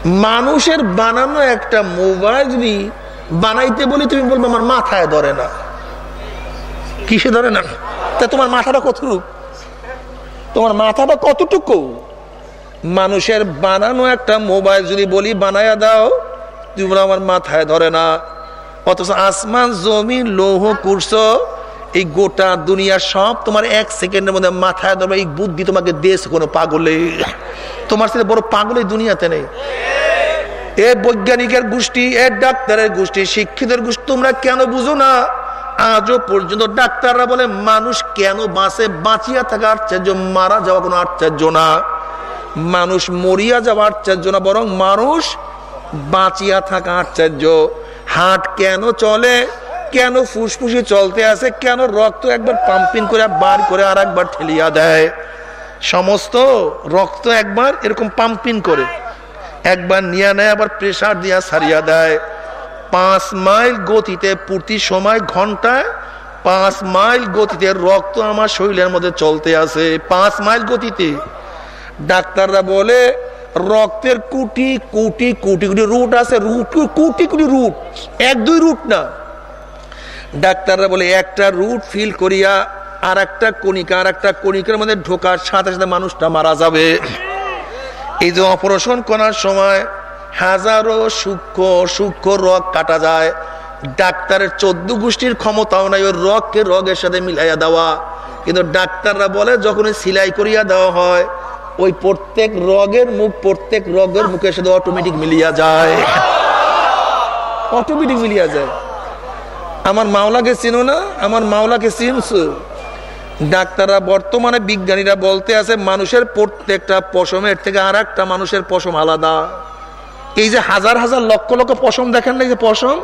Speaker 1: মানুষের বানানো একটা মোবাইল যদি বানাইতে বলি, তুমি বলব, আমার মাথায় ধরে না। কিসে ধরে না। তা তোমার মাথাটা কতটুকু? তোমার মাথাটা কতটুকু? মানুষের বানানো একটা মোবাইল যদি বলি বানায়া দাও তুমি আমার মাথায় ধরে না। অথচ আসমান জমি লৌহ করছ এই গোটা দুনিয়া সব তোমার এক সেকেন্ডের মধ্যে মাথায় ধরবে, এই বুদ্ধি তোমাকে দেশ কোনো পাগলে। তোমার সাথে বড় পাগল দুনিয়াতে নেই। এ বৈজ্ঞানিকের গোষ্ঠী, এ ডাক্তারের গোষ্ঠী, শিক্ষিতের গোষ্ঠী, তোমরা কেন বুঝো না? আজও পর্যন্ত ডাক্তাররা বলে, মানুষ কেন বাঁচে? বাঁচিয়া থাকা আশ্চর্য, মারা যাওয়া কোনো আশ্চর্য না। মানুষ মরিয়া যাওয়া আশ্চর্য না, বরং মানুষ বাঁচিয়া থাকা আশ্চর্য। হাট কেন চলে? কেন ফুসফুসি চলতে আছে কেন রক্ত একবার পাম্পিং করে বার করে আর একবার ঠেলিয়া দেয়? সমস্ত রক্ত একবার এরকম পাম্পিং করে, একবার নিয়ে নেয়, আবার প্রেশার দিয়া সারিয়া দেয়। পাঁচ মাইল গতিতে প্রতি সময় ঘন্টায় পাঁচ মাইল গতিতে রক্ত আমার শরীরের মধ্যে চলতে আছে। পাঁচ মাইল গতিতে। ডাক্তাররা বলে, রক্তের কুটি কুটি কুটি কুটি রুট আছে। রুট কুটি কুটি রুট। এক, দুই রুট না। ডাক্তাররা বলে, একটা রুট ফিল করিয়া আর একটা কণিকা আর একটা কণিকার মধ্যে ঢোকার সাথে সাথে মানুষটা মারা যাবে। এই যে অপারেশন করার সময় হাজারো সূক্ষ্ম সূক্ষ্ম রোগ কাটা যায়। ডাক্তারের চোদ্দ গোষ্ঠীর ক্ষমতাও নাই, ওই রগকে রগের সাথে মিলাইয়া দেওয়া। কিন্তু ডাক্তাররা বলে যখন সিলাই করিয়া দেওয়া হয়, ওই প্রত্যেক রগের মুখ প্রত্যেক রগের মুখের সাথে অটোমেটিক মিলিয়া যায়। অটোমেটিক মিলিয়া যায়। আমার মাওলাকে চিনো না? আমার মাওলাকে চিনছো? ডাক্তাররা বর্তমানে বিজ্ঞানীরা বলতে আছে, মানুষের প্রত্যেকটা পশমের থেকে আর একটা মানুষের পশম আলাদা। এই যে হাজার হাজার লক্ষ লক্ষ পশম দেখেন না এই যে পশম?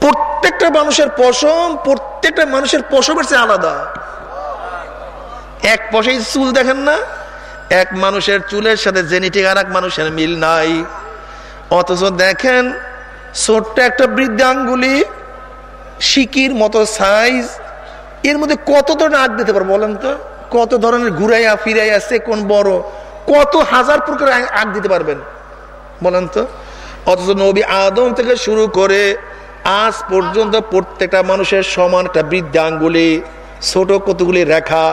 Speaker 1: প্রত্যেকটা মানুষের পশম, প্রত্যেকটা মানুষের পশমের চেয়ে আলাদা। এক পশে চুল দেখেন না? এক মানুষের চুলের সাথে জেনেটিক আর এক মানুষের মিল নাই। অথচ দেখেন, ছোট্ট একটা বৃদ্ধাঙ্গুলি শিকির মতো সাইজ এর মধ্যে কত ধরনের আগ দিতে পারব বলেন তো? কত ধরনের ঘুরাইয়া ফিরাইয়া সে কোন বড়, কত হাজার প্রকার আগ দিতে পারবেন? বলেন তো? অথচ নবী আদম থেকে শুরু করে আজ পর্যন্ত প্রত্যেকটা মানুষের সমান একটা বৃদ্ধাঙ্গুলি ছোট কতগুলি রেখা।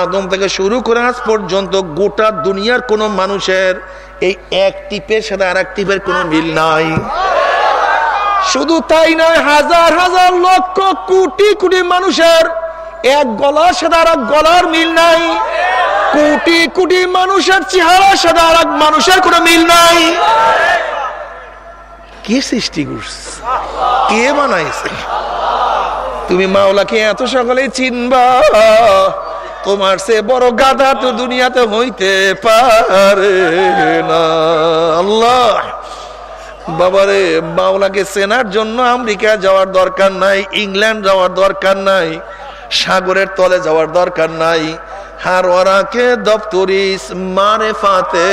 Speaker 1: আদম থেকে শুরু করে আজ পর্যন্ত গোটা দুনিয়ার কোন মানুষের এই এক টিপের সাথে আর এক টিপের কোনো মিল নাই। শুধু তাই নয়, হাজার হাজার লক্ষ, কোটি কোটি মানুষের এক গলার সাথে আর এক গলার মিল নাই। কোটি কোটি মানুষের চেহারা সাদা আর মানুষের কোনো মিল নাই। কে সৃষ্টি করছে? কে বানাইছে? তুমি মাওলাকে এত সকালে চিনবা, তোমার সে বড় গাধা তো দুনিয়াতে হইতে পারে না। আল্লাহ, বাবারে, মাওলাকে চেনার জন্য আমেরিকা যাওয়ার দরকার নাই, ইংল্যান্ড যাওয়ার দরকার নাই, সাগরের তলে যাওয়ার দরকার নাই হার দপ্তরিস মারে ফাতে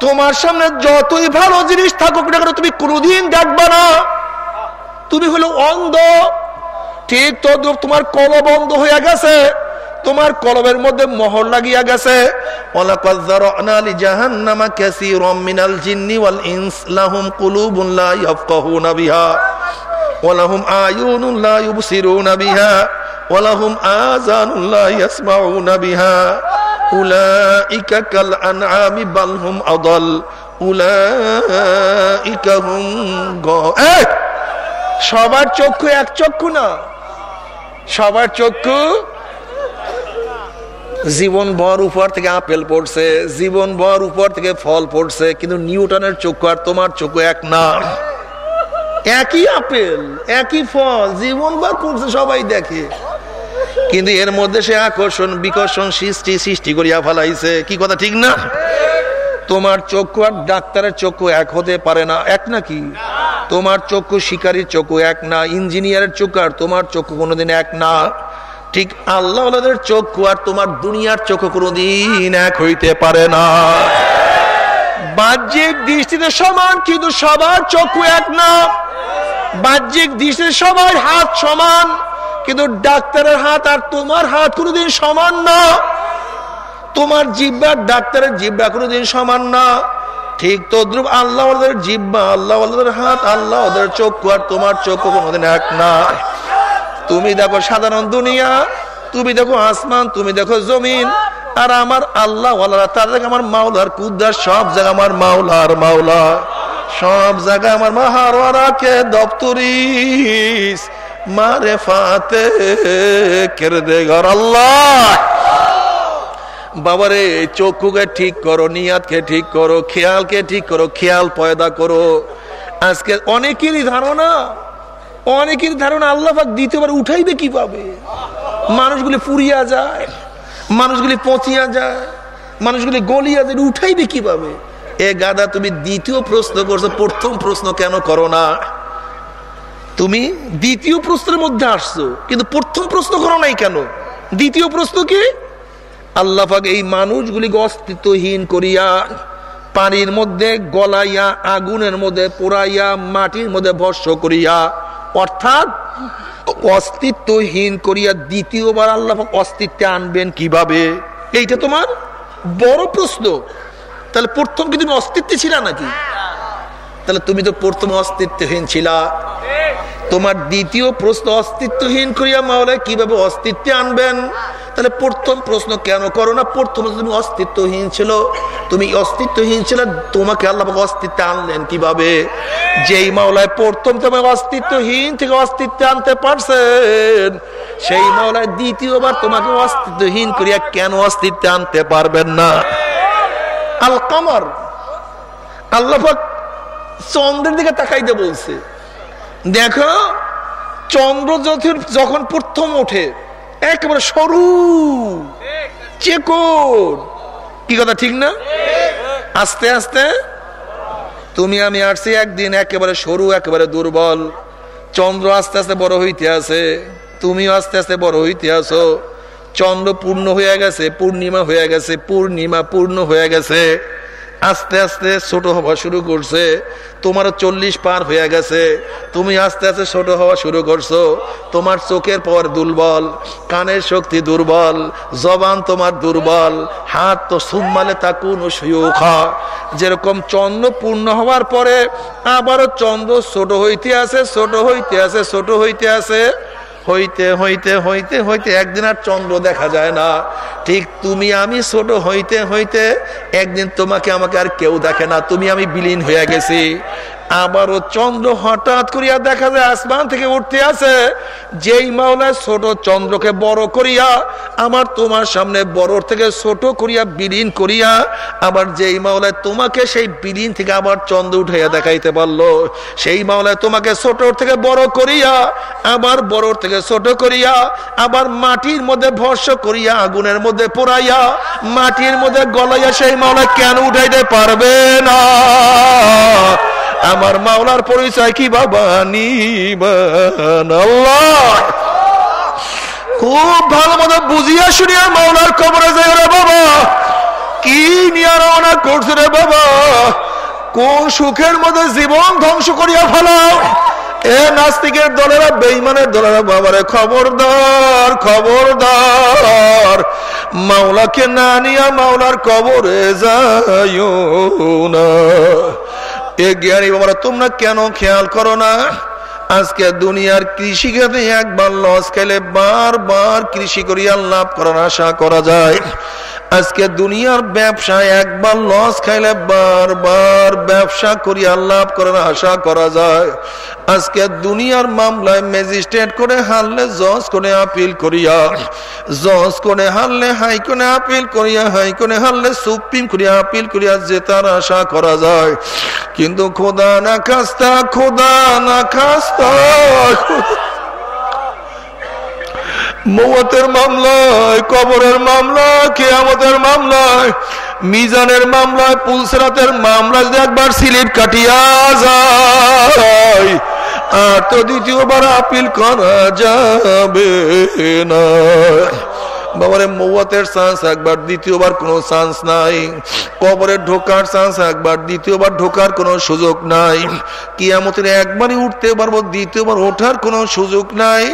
Speaker 1: তোমার সামনে যতই ভালো জিনিস থাকুক না কেন, তুমি কোনোদিন দেখবা না। তুমি হলো অন্ধ। ঠিক তো তোমার কল বন্ধ হয়ে গেছে। তোমার কলবের মধ্যে মোহর লাগিয়া গেছে। বিহা। ইয়াসমাউনা বিহা। উলাইকা কাল আনআমি বাল হুম আদাল। উলাইকা গ সবার চক্ষু এক চক্ষু না। সবার চক্ষু জীবন ভর উপর থেকে আপেল পড়ছে জীবন ভর উপর থেকে ফল পড়ছে, কিন্তু নিউটনের চক্ষু আর তোমার চক্ষু এক না। একই আপেল, একই ফল জীবন ভর পড়ছে, সবাই দেখে। কিন্তু এর মধ্যে সে আকর্ষণ, বিকর্ষণ, সৃষ্টি সৃষ্টি করিয়া ফেলাইছে। কি কথা, ঠিক না? তোমার চক্ষু আর ডাক্তারের চক্ষু এক হতে পারে না, এক নাকি? তোমার চক্ষু শিকারীর চক্ষু এক না, ইঞ্জিনিয়ারের চক্ষু আর তোমার চক্ষু কোনোদিন এক না। ঠিক আল্লাহ চক্ষু আর তোমার দুনিয়ার চক্ষু কোনোদিন এক হইতে পারে না। বাহ্যিক দৃষ্টিতে সমান, কিন্তু সবার চক্ষু এক না। বাহ্যিক দৃষ্টিতে সবার হাত সমান। কিন্তু ডাক্তারের হাত আর তোমার হাত কোনোদিন সমান না। তোমার জিব্বা ডাক্তারের জিব্বা কোনোদিন সমান না। ঠিক তদ্রুপ আল্লাহ জিব্বা, আল্লাহ হাত, আল্লাহ ওদের চক্ষু আর তোমার চক্ষু কোনোদিন এক না। তুমি দেখো সাধারণ দুনিয়া, তুমি দেখো আসমান, তুমি দেখো জমিন, আর আমার আল্লাহ তাদের আমার মাওলার কুদ্দার সব জায়গা আমার মাওলার মাওলা। সব জায়গায় আমার মাহারাকে দপ্তরিস মারে ফাতে ঘর, আল্লাহ! বাবারে, চক্ষুকে ঠিক করো, নিয়াতকে ঠিক করো, খেয়ালকে ঠিক করো, খেয়াল পয়দা করো। আজকে অনেকেরই ধারণা অনেকের ধারণা আল্লাহ দ্বিতীয়বার উঠাইবে কীভাবে মানুষগুলি পুরিয়া যায়, মানুষগুলি পচিয়া যায়, মানুষগুলি গলিয়া যায় উঠাইবে কীভাবে এ গাদা তুমি দ্বিতীয় প্রশ্ন করছ, প্রথম প্রশ্ন কেন করো না? তুমি দ্বিতীয় প্রশ্নের মধ্যে আসছো, কিন্তু প্রথম প্রশ্ন করো নাই কেন? দ্বিতীয় প্রশ্ন কি? আল্লাহাক এই মানুষগুলিকে অস্তিত্বহীন করিয়া পানির মধ্যে গলাইয়া, আগুনের মধ্যে পোড়াইয়া, মাটির মধ্যে ভস্য করিয়া, অর্থাৎ অস্তিত্বহীন করিয়া দ্বিতীয়বার আল্লাহ অস্তিত্বে আনবেন কীভাবে? এইটা তোমার বড় প্রশ্ন। তাহলে প্রথম কি তুমি অস্তিত্বে ছিল নাকি? তাহলে তুমি তো প্রথম অস্তিত্বহীন ছিলা। তোমার দ্বিতীয় প্রশ্ন অস্তিত্বহীন করিয়া মাওলায় কীভাবে অস্তিত্বে আনবেন? তাহলে প্রথম প্রশ্ন কেন করো না? প্রথম তুমি অস্তিত্বহীন ছিল, তুমি অস্তিত্বহীন ছিল, তোমাকে আল্লাহ অস্তিত্বে আনলেন কীভাবে? যেই মাওলায় প্রথম তোমাকে অস্তিত্বহীন থেকে অস্তিত্বে আনতে পারছেন, সেই মাওলায় দ্বিতীয়বার তোমাকে অস্তিত্বহীন করিয়া কেন অস্তিত্বে আনতে পারবেন না? আল কামার আল্লাহ চন্দ্রের দিকে তাকাইতে বলছে। দেখো চন্দ্র যখন প্রথম ওঠে, একেবারে সরু, চেকর। কি কথা, ঠিক না? আস্তে আস্তে। তুমি আমি আসছি একদিন একেবারে সরু, একেবারে দুর্বল। চন্দ্র আস্তে আস্তে বড় হইতে আছে। তুমিও আস্তে আস্তে বড় হইতে আসো চন্দ্র পূর্ণ হয়ে গেছে, পূর্ণিমা হয়ে গেছে, পূর্ণিমা পূর্ণ হয়ে গেছে। আস্তে আস্তে ছোট হওয়া শুরু করছে। তোমারও চল্লিশ পার হয়ে গেছে। তুমি আস্তে আস্তে ছোট হওয়া শুরু করছ। তোমার চোখের পর দুর্বল, কানের শক্তি দুর্বল, জবান তোমার দুর্বল, হাত তো সুমালে তা কোন সুখা যেরকম চন্দ্র পূর্ণ হওয়ার পরে আবারও চন্দ্র ছোট হইতে আছে, ছোট হইতে আছে, ছোট হইতে আছে। হইতে হইতে হইতে হইতে একদিন আর চন্দ্র দেখা যায় না। ঠিক তুমি আমি ছোট হইতে হইতে একদিন তোমাকে, আমাকে আর কেউ দেখে না। তুমি আমি বিলীন হয়ে গেছি। আবারও চন্দ্র হঠাৎ করিয়া দেখা যায় আসমান থেকে উঠতে আছে। যেই মাওলায় ছোট চন্দ্রকে বড় করিয়া, আমার তোমার সামনে বড় থেকে ছোট করিয়া বিলীন করিয়া, আবার যেই মাওলায় তোমাকে সেই বিলীন থেকে আবার চন্দ্র উঠাইয়া দেখাইতে পারল, সেই মাওলায় তোমাকে ছোট থেকে বড় করিয়া, আবার বড় থেকে ছোট করিয়া, আবার মাটির মধ্যে ভর্ষ করিয়া আগুনের মধ্যে পোড়াইয়া, মাটির মধ্যে গলাইয়া সেই মাওলা কেন উঠাইতে পারবে না? আমার মাওলার পরিচয় কি বাবা নিবান খুব ভালো মতো বুঝিয়া শুনিয়া মাওলার কবরে যায় রে বাবা। কি নিয়ে রওনা করছে রে বাবা? কোন সুখের মধ্যে জীবন ধ্বংস করিয়া ফেলাও? এ নাস্তিকের দলেরা বেইমানের দলেরা, বাবারে খবরদার খবরদার। মাওলাকে না নিয়া মাওলার কবরে যায় না। এ জ্ঞানী বাবারা, তোমরা কেন খেয়াল করো না? আজকে দুনিয়ার কৃষি খাতে একবার লস খেলে বারবার কৃষি করিয়া লাভ করার আশা করা যায়। আজকে দুনিয়ার ব্যবসায় একবার লস খাইলে বারবার ব্যবসা করিয়া লাভ করার আশা করা যায়। আজকে দুনিয়ার মামলায় ম্যাজিস্ট্রেট করে হারলে জজ করে আপিল করিয়া, জজ করে হারলে হাইকোনে আপিল করিয়া হাইকোনে হারলে সুপ্রিম করিয়া আপিল করিয়া জেতার আশা করা যায়। কিন্তু খোদা না খাস্তা, খোদা না খাস্তা। মৌতের মামলায়, কবরের মামলায়, কেয়ামতের মামলায়, মিজানের মামলায়, পুলসরাতের মামলা যদি একবার স্লিপ কাটিয়া যায়, আর তো দ্বিতীয়বার আপিল করা যাবে না। বাবারে মৌয়াতের চান্স একবার, দ্বিতীয়বার কোনো চান্স নাই। কবরে ঢোকার চান্স একবার, দ্বিতীয়বার ঢোকার কোনো সুযোগ নাই। কিয়ামতের একবারই উঠতে পারব, দ্বিতীয়বার ওঠার কোনো সুযোগ নাই।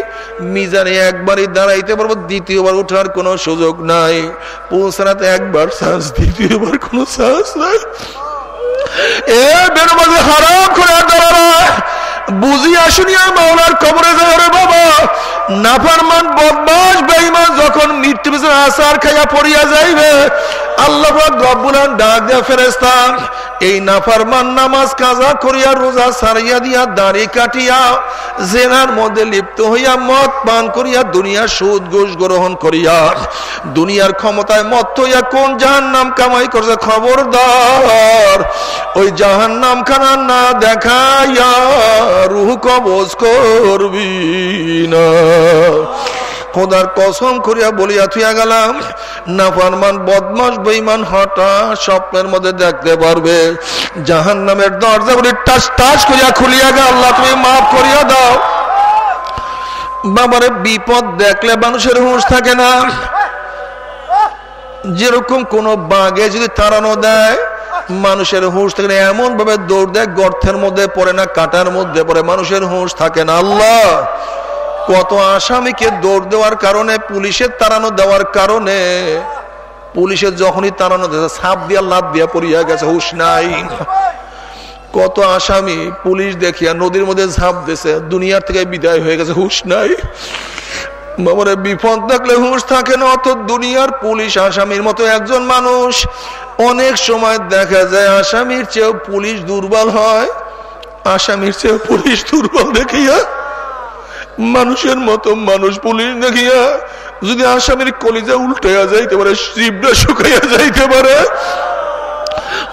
Speaker 1: মিজানে একবারই দাঁড়াইতে পারব, দ্বিতীয়বার ওঠার কোনো সুযোগ নাই। পৌঁছাতে একবার চান্স, দ্বিতীয়বার কোনো চান্স নাই। এ বেরো মাঝে হারাম করে দাঁড়ানো বুঝিয়া শুনিয়া মাওলার কবরে যায় বাবা। নাফারমান বদমাস বেঈমান, যখন মৃত্যু আসার খাইয়া পড়িয়া যাইবে আল্লাহ রব্বুলান ডাক দেয়া ফেরেস্তা এই নাফারমান নামাজ কাজা করিয়া রোজা সারিয়া দিয়া দাড়ি কাটিয়া জেনার মধ্যে লিপ্ত হইয়া মদ পান করিয়া দুনিয়ার সুদ, ঘুষ গ্রহণ করিয়া দুনিয়ার ক্ষমতায় মত হইয়া কোন জাহান নাম কামাই করছে খবরদার? ওই জাহান নাম খানা না দেখাইয়া রুহ কবজ করবি না। খোদার কসম করিয়া বলিয়া থুয়া গেলাম না ফারমান বদমাস বেইমান হঠাৎ স্বপ্নের মধ্যে দেখতে পারবে। জাহান নামের দরজাগুলি টাস টাস করিয়া খুলিয়া গে আল্লাহ তুমি মাফ করিয়া দাও। বাবারে, বিপদ দেখলে মানুষের হুঁশ থাকে না। যেরকম কোন বাঘে যদি তাড়ানো দেয়, মানুষের হুঁশ থাকে না। এমন ভাবে দৌড় দেয় গর্থের মধ্যে পড়ে না, কাটার মধ্যে পড়ে, মানুষের হুঁশ থাকে না। আল্লাহ কত আসামিকে দৌড় দেওয়ার কারণে পুলিশের তাড়ানো দেওয়ার কারণে পুলিশের যখনই তাড়ানো সাপ দিয়া লাভ দিয়া পড়িয়া গেছে, হুশ নাই। কত আসামি পুলিশ দেখিয়া নদীর মধ্যে ঝাঁপ দিয়েছে দুনিয়ার থেকে বিদায় হয়ে গেছে, হুশ নাই। বাবারে, বিপদ থাকলে হুঁশ থাকে না অত দুনিয়ার পুলিশ আসামির মতো একজন মানুষ। অনেক সময় দেখা যায় আসামির চেয়েও পুলিশ দুর্বল হয়, আসামির চেয়েও পুলিশ দুর্বল দেখিয়া। মানুষের মতো মানুষ পুলিশ দেখিয়া যদি আসামির কলিজা উল্টাইয়া যাইতে পারে শিবটা শুকাইয়া যাইতে পারে।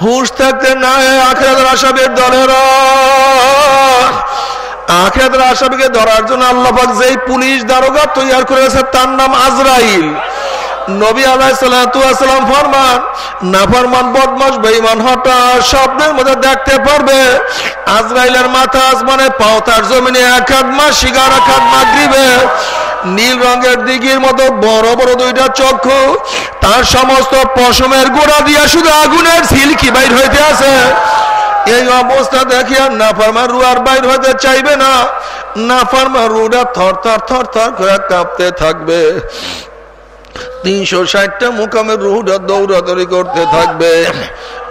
Speaker 1: হুশ থাকতে না আখেরাদের আসামের দলেরা। আখেরাদের আসামিকে ধরার জন্য আল্লাহাক যে পুলিশ দারোগা তৈরি করেছে, তার নাম আজরাইল। নবী আলাইসালাম না দেখতে পারবে। আজরাইলের মাথা মাগরিবে নীল রঙের দিঘির মতো বড় বড় দুইটা চক্ষু, তার সমস্ত পশমের গোড়া দিয়া শুধু আগুনের সিলকি বাইর হইতে আছে। এই অবস্থা দেখিয়া নাফারমা রুয়ার বাইর হইতে চাইবে না। নাফারমা রুটা থর থর থর থর করে কাঁপতে থাকবে। তিনশো ষাটটা মুকামের রুহুটা দৌড়াদৌড়ি করতে থাকবে।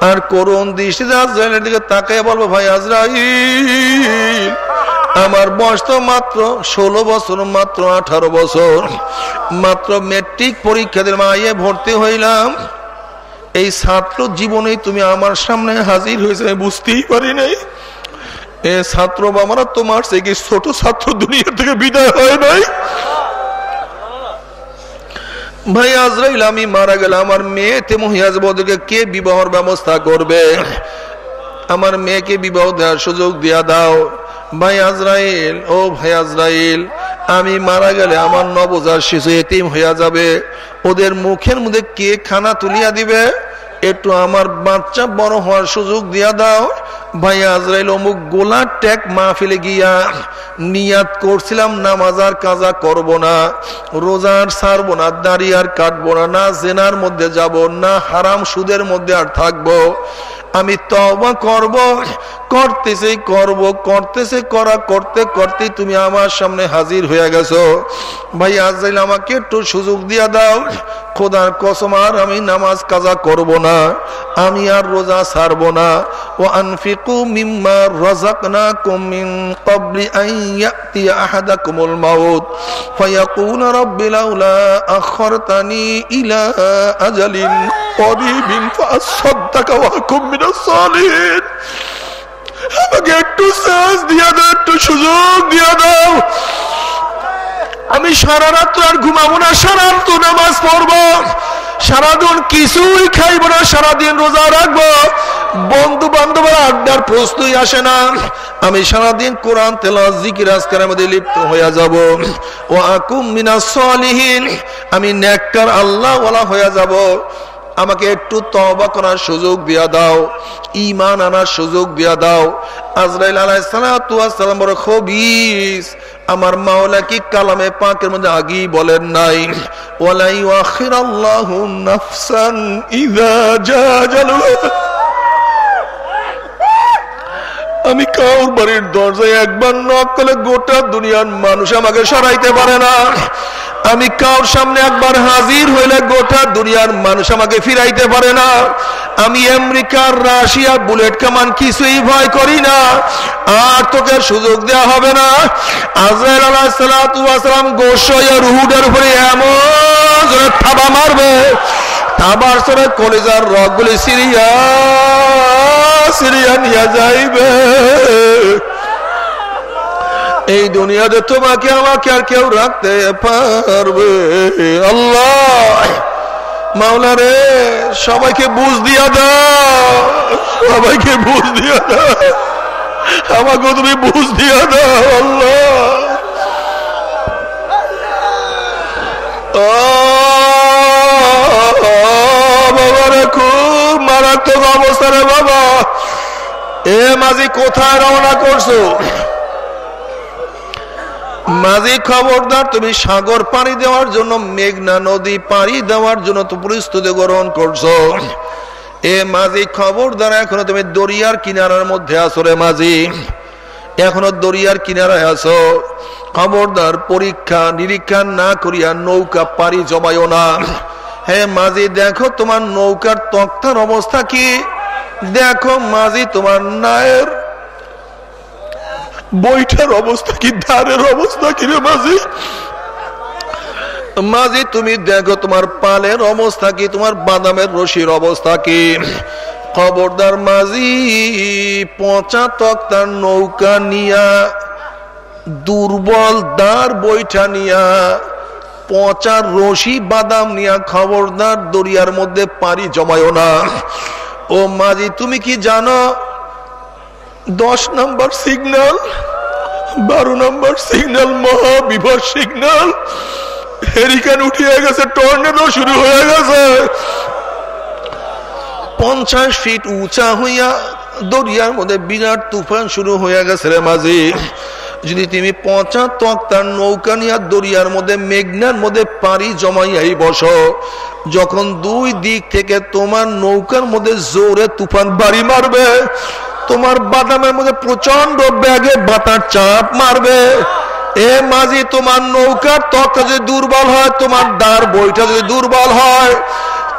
Speaker 1: আর করুন দৃষ্টিতে আজরাইলের দিকে তাকাই বলব, ভাই আজরাইল আমার বয়স তো মাত্র ষোলো বছর, মাত্র আঠারো বছর। মাত্র মেট্রিক পরীক্ষা দিয়ে মাইয়ে ভর্তি হইলাম। এই ছাত্র জীবনে তুমি আমার সামনে হাজির হয়েছে, আমি বুঝতেই পারি নাই। এ ছাত্র বাবারা, তোমার সে কি ছোট ছাত্র দুনিয়া থেকে বিদায় হয় নাই? ভাই আজরাইল আমি মারা গেলে আমার মেয়ে তেমহিয়াজ বদরকে কে বিবাহর ব্যবস্থা করবে? আমার মেয়েকে বিবাহ দেওয়ার সুযোগ দিয়া দাও। ভাই, আজরাইল, ও ভাই, আজরাইল, আমি মারা গেলে আমার নবজার শিশু এতিম হইয়া যাবে। ওদের মুখের মধ্যে কে খানা তুলিয়া দিবে? একটু আমার বাচ্চা বড় হওয়ার সুযোগ দিয়া দাও। ভাই আজরাইল, অমুক গোলা ট্যাক মাহফিলে গিয়া নিয়াত করছিলাম, নামাজ আর কাজা করব না রোজার ছাড়বো না, দাড়ি আর না জেনার মধ্যে যাব, না হারাম সুদের মধ্যে আর থাকব। আমি তবা করব করতেছে করব, করতেছে করা, করতে করতে তুমি আমার সামনে হাজির হয়ে গেছো। ভাই আজরাইল, আমাকে একটু সুযোগ দিয়া দাও, খোদার কসম আর আমি নামাজ কাজা করব না, আমি আর রোজা ছাড়ব না। ও আনফিকু সুযোগ আমি সারা রাত্র আর ঘুমাবো না সারা তো নামাজ পড়ব। সারাদিন কিছুই খাইব না, সারাদিন রোজা রাখব। বন্ধু বান্ধবরা আড্ডার প্রশ্নই আসে না। আমি সারাদিন কোরআন তেল জিকির মধ্যে লিপ্ত হয়ে যাব। ও আকুম মিনা সলিহীন, আমি নেককার আল্লাহ ওলা হয়ে যাব। আমাকে একটু তবা করার সুযোগ দিয়া দাও ইমান আনার সুযোগ দিয়া দাও। আজরাইল আলাইসালাম খবিস। আমার মাওলা কি কালামে পাকের মধ্যে আগেই বলেন নাই, ওয়ালাই আখিরাল্লাহু নাফসান আমি কাউর বাড়ির দরজায় একবার নক করলে গোটা দুনিয়ার মানুষ আমাকে সরাইতে পারে না। আমি কাউর সামনে একবার হাজির হইলে গোটা দুনিয়ার মানুষ আমাকে ফিরাইতে পারে না। আমি আমেরিকার রাশিয়া, বুলেট কামান কিছুই ভয় করি না। আর তোকে সুযোগ দেওয়া হবে না। আজরাইল আলাহাম গোসাইয়া রুহুডের উপরে এমন থাবা মারবে। থাবার সরে কলেজার রগগুলি সিরিয়া সিরিয়া নিয়ে যাইবে। এই দুনিয়াতে তোমাকে আমাকে আর কেউ রাখতে পারবে। আল্লাহ! মাওলা রে, সবাইকে বুঝ দিয়া দাও। সবাইকে বুঝ দিয়া দাও। আমাকে তুমি বুঝ দিয়া দাও, আল্লাহ। বাবা মারাত্মক অবস্থা রে বাবা। এ মাঝি কোথায় রওনা করছ? মাঝি খবরদার, তুমি সাগর পাড়ি দেওয়ার জন্য, মেঘনা নদী দেওয়ার জন্য গ্রহণ করছ। এ মাঝি খবরদার, এখনও তুমি দরিয়ার কিনারার মধ্যে আছো রে মাঝি। এখনও দরিয়ার কিনারায় আছো। খবরদার পরীক্ষা নিরীক্ষা না করিয়া নৌকা পাড়ি জমাইও না। হে মাঝি দেখো তোমার নৌকার তক্তার অবস্থা কি? দেখো মাঝি তোমার নায়ের বইটার অবস্থা কি? ধারের অবস্থা কি রে মাঝি মাঝি তুমি দেখো তোমার পালের অবস্থা কি? তোমার বাদামের রশির অবস্থা কি? খবরদার মাঝি পচা তক্তার নৌকা নিয়া, দুর্বল দার বইটা নিয়া পচা রশি বাদাম নিয়া খবরদার দরিয়ার মধ্যে পারি জমায় না। ও মাঝি, তুমি কি জানো দশ নম্বর সিগন্যাল বারো নম্বর সিগন্যাল মহাবিভর সিগন্যাল হেরিকেন উঠিয়ে গেছে, টর্নেডো শুরু হয়ে গেছে। পঞ্চাশ ফিট উঁচা হইয়া দরিয়ার মধ্যে বিরাট তুফান শুরু হয়ে গেছে রে মাঝি। যদি তুমি পচা তক্তার নৌকা নিয়ে দরিয়ার মধ্যে, মেঘনার মধ্যে পাড়ি জমাইয়াই বসো, যখন দুই দিক থেকে তোমার নৌকার মধ্যে জোরে তুফান বাড়ি মারবে, তোমার বাদামের মধ্যে প্রচণ্ড ব্যাগে বাতার চাপ মারবে। এ মাঝি, তোমার নৌকার তক্তা যদি দুর্বল হয়, তোমার দার বইটা যদি দুর্বল হয়,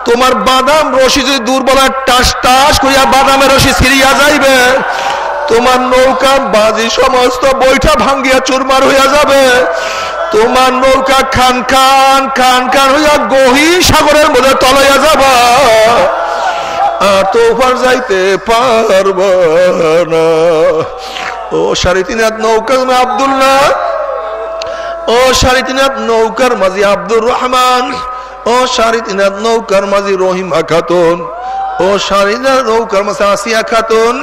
Speaker 1: তোমার বাদাম রশি যদি দুর্বল হয়, টাস টাস করিয়া বাদামের রশি ছিড়িয়া যাইবে। তোমার নৌকা বাজি সমস্ত বইটা ভাঙ্গিয়া চুরমার হইয়া যাবে। তোমার নৌকা খান খান খান খান হইয়া গহীন সাগরের মধ্যে তলাইয়া যাবা। আর তো ওপার যাইতে পারব না। ও সাড়ে সারিতিনাথ নৌকা আবদুল্লাহ, ও সাড়ে সারিতিনাথ নৌকার মাঝি আব্দুর রহমান, ও সাড়ে সারিতিনাথ নৌকার মাঝি রহিমা খাতুন ও সারিনার নৌকার মাঝে আসিয়া খাতুন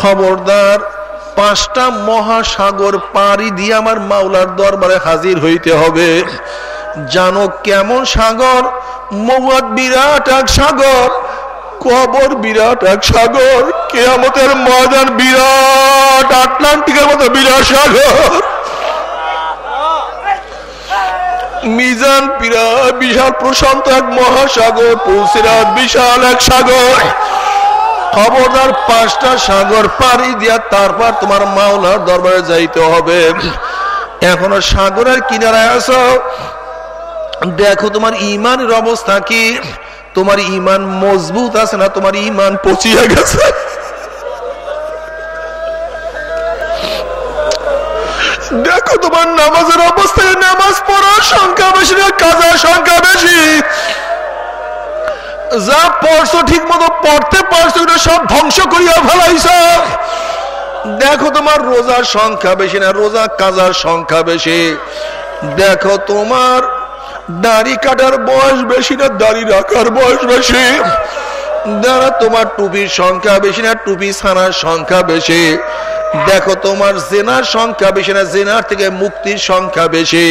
Speaker 1: খবরদার, পাঁচটা মহাসাগর পাড়ি দিয়ে আমার মাওলার দরবারে হাজির হইতে হবে। জানো কেমন সাগর? মৌয়াদ বিরাট এক সাগর, কবর বিরাট এক সাগর, কেয়ামতের ময়দান বিরাট, আটলান্টিকের মতো বিরাট সাগর। মিজান পিরা, বিশাল প্রশান্ত এক মহাসাগর পৌঁছিরাত বিশাল এক সাগর। খবরদার পাঁচটা সাগর পাড়ি দিয়া তারপর তোমার মাওলার দরবারে যাইতে হবে। এখনও সাগরের কিনারায় আছো? দেখো তোমার ইমানের অবস্থা কি? তোমার ইমান মজবুত আছে না তোমার ইমান পচিয়া গেছে? দেখো তোমার নামাজের অবস্থায় নামাজ পড়ার সংখ্যা বেশি না, কাজার সংখ্যা বেশি। যা পড়ছো ঠিক মতো পড়তে পারছ এটা সব ধ্বংস করিয়া ফেলাইছ। দেখো তোমার রোজার সংখ্যা বেশি না, রোজা কাজার সংখ্যা বেশি। দেখো তোমার দাড়ি কাটার বয়স বেশি না, দাড়ি রাখার বয়স বেশি। দাঁড়া, তোমার টুপির সংখ্যা বেশি না, টুপি ছানার সংখ্যা বেশি। দেখো তোমার জেনার সংখ্যা বেশি না, জেনার থেকে মুক্তির সংখ্যা বেশি।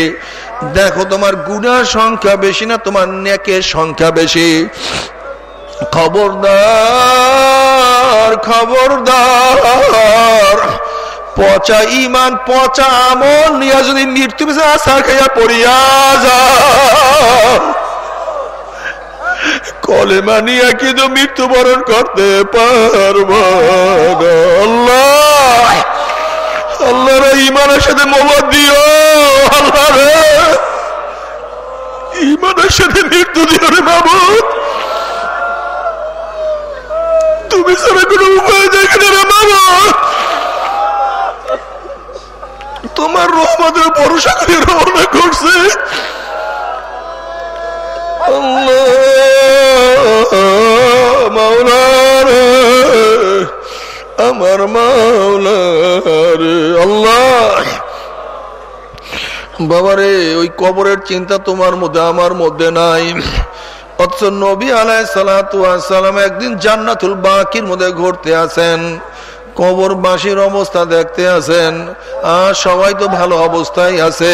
Speaker 1: দেখো তোমার গুণার সংখ্যা বেশি না, তোমার নেকের সংখ্যা বেশি। খবরদার খবরদার। পচা ইমান পচা আমল নিয়ে যদি মৃত্যু আশা খাইয়া পড়িয়া যা কলেমা নিয়ে কিন্তু মৃত্যুবরণ করতে পারব আল্লাহ! ইমানের সাথে মোবাদ দিও, আল্লাহ ইমানের সাথে মৃত্যু দিও রে বাবু তুমি ছাড়া কোনো উপায় দেখে রে বাবা তোমার রহমতের ভরসা করে রওনা করছে। মাওলার আমার মাওলার আল্লাহ। বাবারে, ওই কবরের চিন্তা তোমার মধ্যে, আমার মধ্যে নাই। অথচ নবী আলাই সালাম একদিন জান্নাতুল বাকির মধ্যে ঘুরতে আছেন কবরবাসীর অবস্থা দেখতে আছেন। আর সবাই তো ভালো অবস্থায় আছে।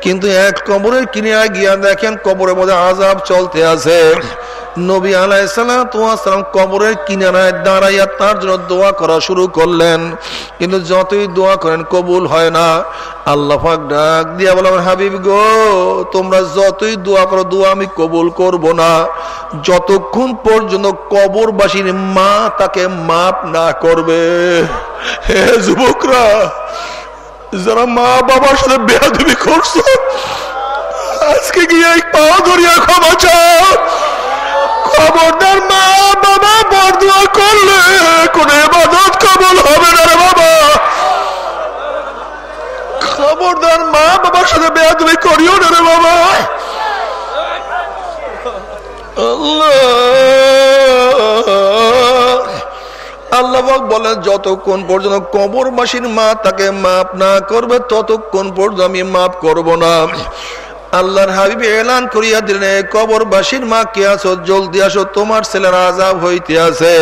Speaker 1: কিন্তু এক কবরের কিনে গিয়া দেখেন কবরের মধ্যে আজাব চলতে আছে। নবী আলাইসালাম কবরের কিনারায় দাঁড়াইয়া তার জন্য দোয়া করা শুরু করলেন। কিন্তু যতই দোয়া করেন, কবুল হয় না। আল্লাহ ডাক দিয়া বললাম হাবিব গো, তোমরা যতই দোয়া করো, দোয়া আমি কবুল করব না। যতক্ষণ পর্যন্ত কবরবাসীর মা তাকে মাপ না করবে। হে যুবকরা, যারা মা বাবার সাথে বেয়াদবি করছ, আজকে গিয়ে পা ধরিয়া ক্ষমা চাও। খবরদার মা, বাবা বরদুয়া করলে কোন এবাদত কবল হবে না রে বাবা। খবরদার মা, বাবার সাথে বেয়াদবি করিও না রে বাবা। আল্লাহ। বলেন, যতক্ষণ পর্যন্ত কবরবাসীর মা তাকে মাপ না করবে, ততক্ষণ পর্যন্ত আমি মাপ করব না। আল্লাহর হাবিব এলান করিয়া দিলেন কবরবাসীর মা, কে আসো জলদি আসো, তোমার ছেলের আজাব হইতে আছে।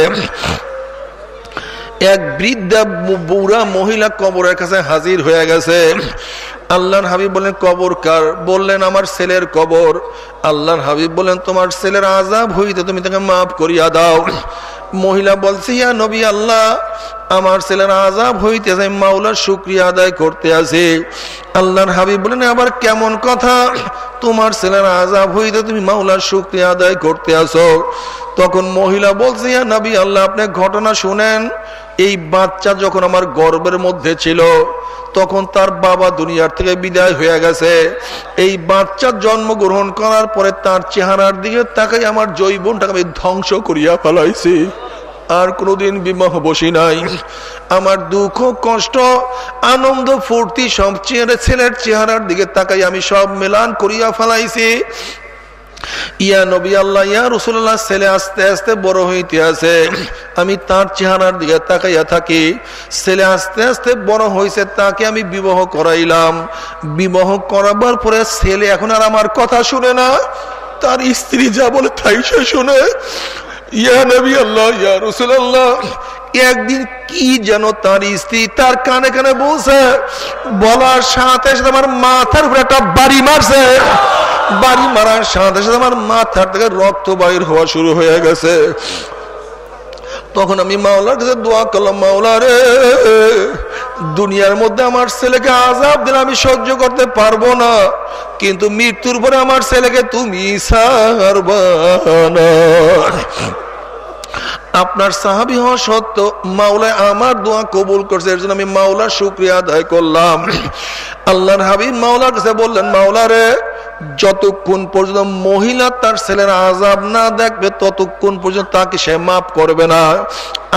Speaker 1: এক বৃদ্ধা বুড়া মহিলা কবরের কাছে হাজির হয়ে গেছে। আল্লাহর হাবিব বলেন কবর কার? বললেন, আমার ছেলের কবর। আল্লাহর হাবিব বলেন তোমার ছেলের আজাব হইতে তুমি তাকে মাফ করিয়া দাও। মহিলা বলছে, ইয়া নবী আল্লাহ, আমার ছেলের আজাব হইতেছে মাওলার শুক্রিয়া আদায় করতে আছে আল্লাহর হাবিব বলেন আবার কেমন কথা? তোমার ছেলের আজাব হইতে তুমি মাওলার শুক্রিয়া আদায় করতে আসো। তখন মহিলা বলছে, ইয়া নবী আল্লাহ, আপনি ঘটনা শুনেন। এই বাচ্চা যখন আমার গর্বের মধ্যে ছিল, তখন তার বাবা দুনিয়ার থেকে বিদায় হয়ে গেছে। এই বাচ্চার জন্মগ্রহণ করার পরে তার চেহারার দিকে তাকাই আমার জৈবনটাকে আমি ধ্বংস করিয়া ফেলাইছি। আর কোনোদিন বিবাহ বসি নাই। আমার দুঃখ, কষ্ট, আনন্দ, ফুর্তি সব ছেলের চেহারার দিকে তাকাই আমি সব মেলান করিয়া ফেলাইছি। ইয়া নবী আল্লাহ, ইয়া রসুল্লাহ ছেলে আস্তে আস্তে বড় হইতে আছে। আমি তার চেহারার দিকে তাকাইয়া থাকি। ছেলে আস্তে আস্তে বড় হয়েছে তাকে আমি বিবাহ করাইলাম। বিবাহ করাবার পরে ছেলে এখন আর আমার কথা শুনে না। তার স্ত্রী যা বলে তাই সে শুনে। ইয়া নবী আল্লাহ, ইয়া রসুল্লাহ একদিন কি যেন তার স্ত্রী তার কানে কানে বলছে, বলার সাথে সাথে আমার মাথার উপরে একটা বাড়ি মারছে। বাড়ি মারার সাথে সাথে আমার মাথার থেকে রক্ত বাইর হওয়া শুরু হয়ে গেছে। তখন আমি মাওলার কাছে দোয়া করলাম, মাওলা রে, দুনিয়ার মধ্যে আমার ছেলেকে আজাব দিলে আমি সহ্য করতে পারব না, কিন্তু মৃত্যুর পরে আমার ছেলেকে তুমি সারবানা আপনার সাহাবি হওয়া সত্য মাওলায় আমার দোয়া কবুল করছে, এর জন্য আমি মাওলার শুক্রিয়া আদায় করলাম। আল্লাহর হাবিব মাওলার কাছে বললেন, মাওলা রে, যতক্ষণ পর্যন্ত মহিলা তার ছেলের আজাব না দেখবে, ততক্ষণ পর্যন্ত তাকে সে মাফ করবে না।